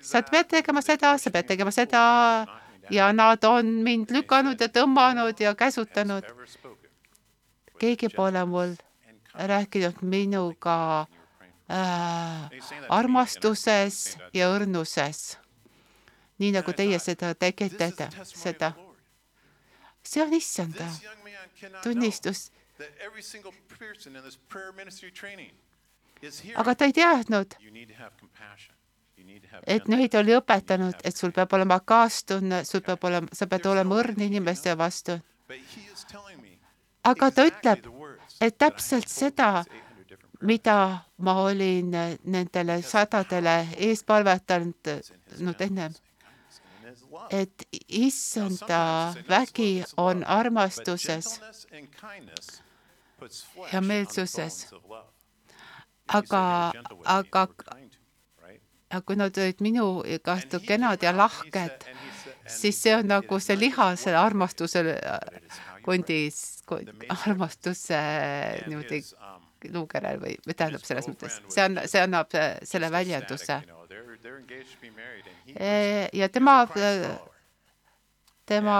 sa pead tegema seda, sa pead tegema seda. ja nad on mind lükanud ja tõmmanud ja käsutanud. keegi pole mul rääkinud minuga armastuses ja õrnuses. nii nagu teie seda tegite, seda. see on issanda tunnistus. aga ta ei teadnud, et neid oli õpetanud, et sul peab olema kaastunne, sul peab olema, sa pead olema õrn inimeste vastu. aga ta ütleb, et täpselt seda, mida ma olin nendele sadadele eespalvetanud ennem. et issanda vägi on armastuses ja meelsuses. aga, aga, aga kui nad olid minu kahtu kenad ja lahked, siis see on nagu see liha selle armastuse kondis, armastuse niimoodi luukerel või, või tähendab selles mõttes, see on, see annab selle väljenduse. ja tema, tema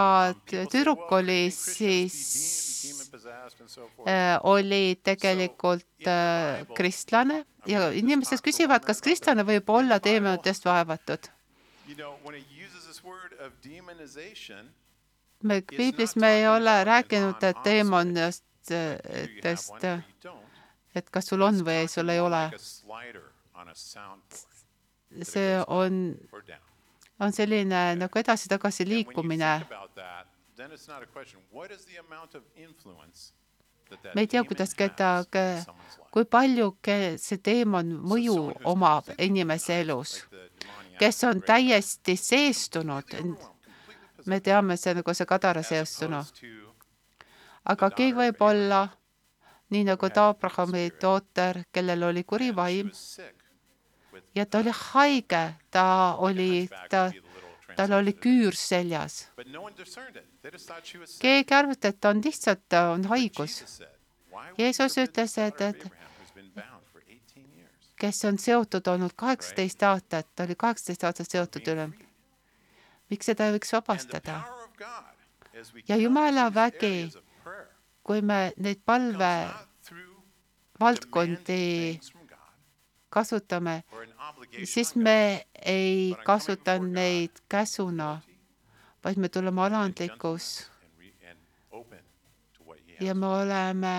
tüdruk oli siis äh, oli tegelikult äh, kristlane. Ja inimesed küsivad, kas kristlane võib olla teemadest vaevatud. me piiblis me ei ole rääkinud et, et kas sul on või sul ei ole. see on, on selline nagu edasi-tagasi liikumine. me ei tea, kuidas keda, kui palju see teemon mõju omab inimese elus, kes on täiesti seestunud. me teame, see nagu see kadara seestunu. aga keegi võib olla nii nagu Abrahami tooter, kellel oli kuri vaim. ja ta oli haige, ta oli, ta, tal oli küür seljas. keegi arvas, et ta on lihtsalt, ta on haigus. Jeesus ütles, et, et kes on seotud olnud kaheksateist aastat, ta oli kaheksateist aastat seotud üle. miks seda ei võiks vabastada? ja Jumala vägi kui me neid palve valdkondi kasutame, siis me ei kasuta neid käsuna, vaid me tuleme alandlikus ja me oleme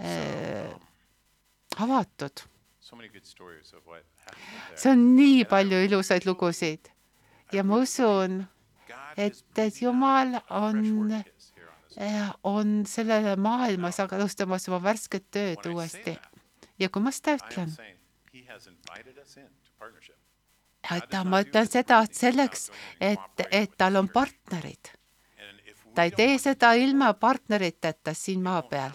äh, avatud. see on nii palju ilusaid lugusid. ja ma usun, et, et Jumal on on sellele maailmas alustamas oma värsket tööd uuesti. ja kui ma seda ütlen, et ma ütlen seda, et selleks, et, et tal on partnerid. ta ei tee seda ilma partneriteta siin maa peal.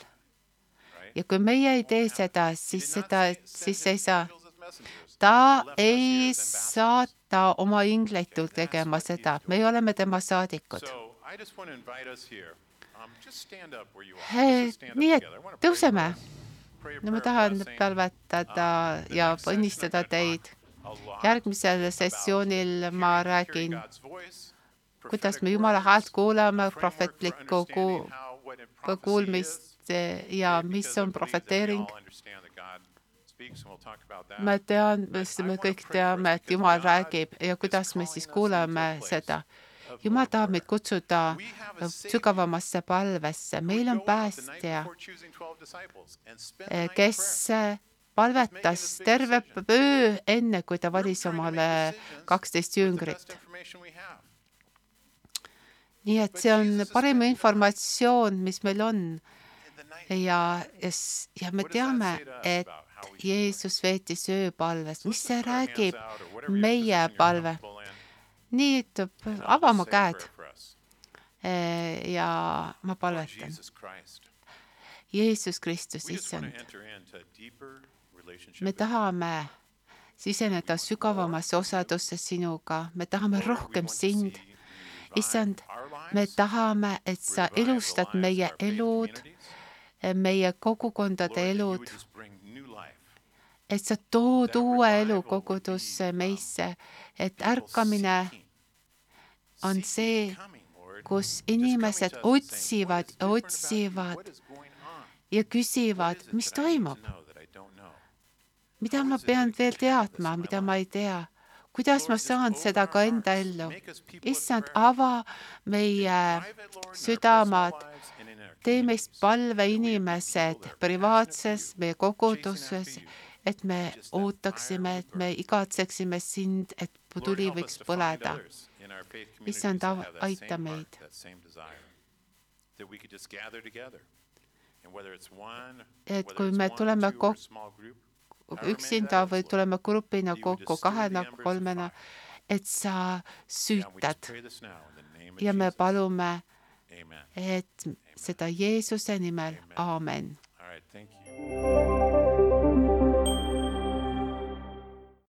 ja kui meie ei tee seda, siis seda, siis ei saa. ta ei saata oma ingleid tegema seda, me oleme tema saadikud nii et tõuseme. no ma tahan palvetada ja õnnistada teid. järgmisel sessioonil ma räägin, kuidas me Jumala häält kuulame, prohvetlikku ku kuulmist ja mis on prohveteering. ma tean, me kõik teame, et Jumal räägib ja kuidas me siis kuuleme seda jumal tahab meid kutsuda sügavamasse palvesse, meil on päästja, kes palvetas terve öö enne, kui ta valis omale kaksteist jüngrit. nii et see on parim informatsioon, mis meil on. ja, ja, ja me teame, et Jeesus veetis ööpalves, mis see räägib meie palve nii ütleb, ava oma käed. ja ma palvetan. Jeesus Kristus, issand. me tahame siseneda sügavamasse osadusse sinuga, me tahame rohkem sind. issand, me tahame, et sa elustad meie elud, meie kogukondade elud et sa tood uue elu kogudusse meisse, et ärkamine on see, kus inimesed otsivad ja otsivad ja küsivad, mis toimub. mida ma pean veel teadma, mida ma ei tea? kuidas ma saan seda ka enda ellu? issand, ava meie südamad, tee meist palveinimesed privaatses, meie koguduses et me ootaksime, et me igatseksime sind, et tuli võiks põleda. issand, aita meid. et kui me tuleme kokku üksinda või tuleme grupina kokku kahena, kolmena, et sa süütad. ja me palume, et seda Jeesuse nimel, aamen. All right, thank you.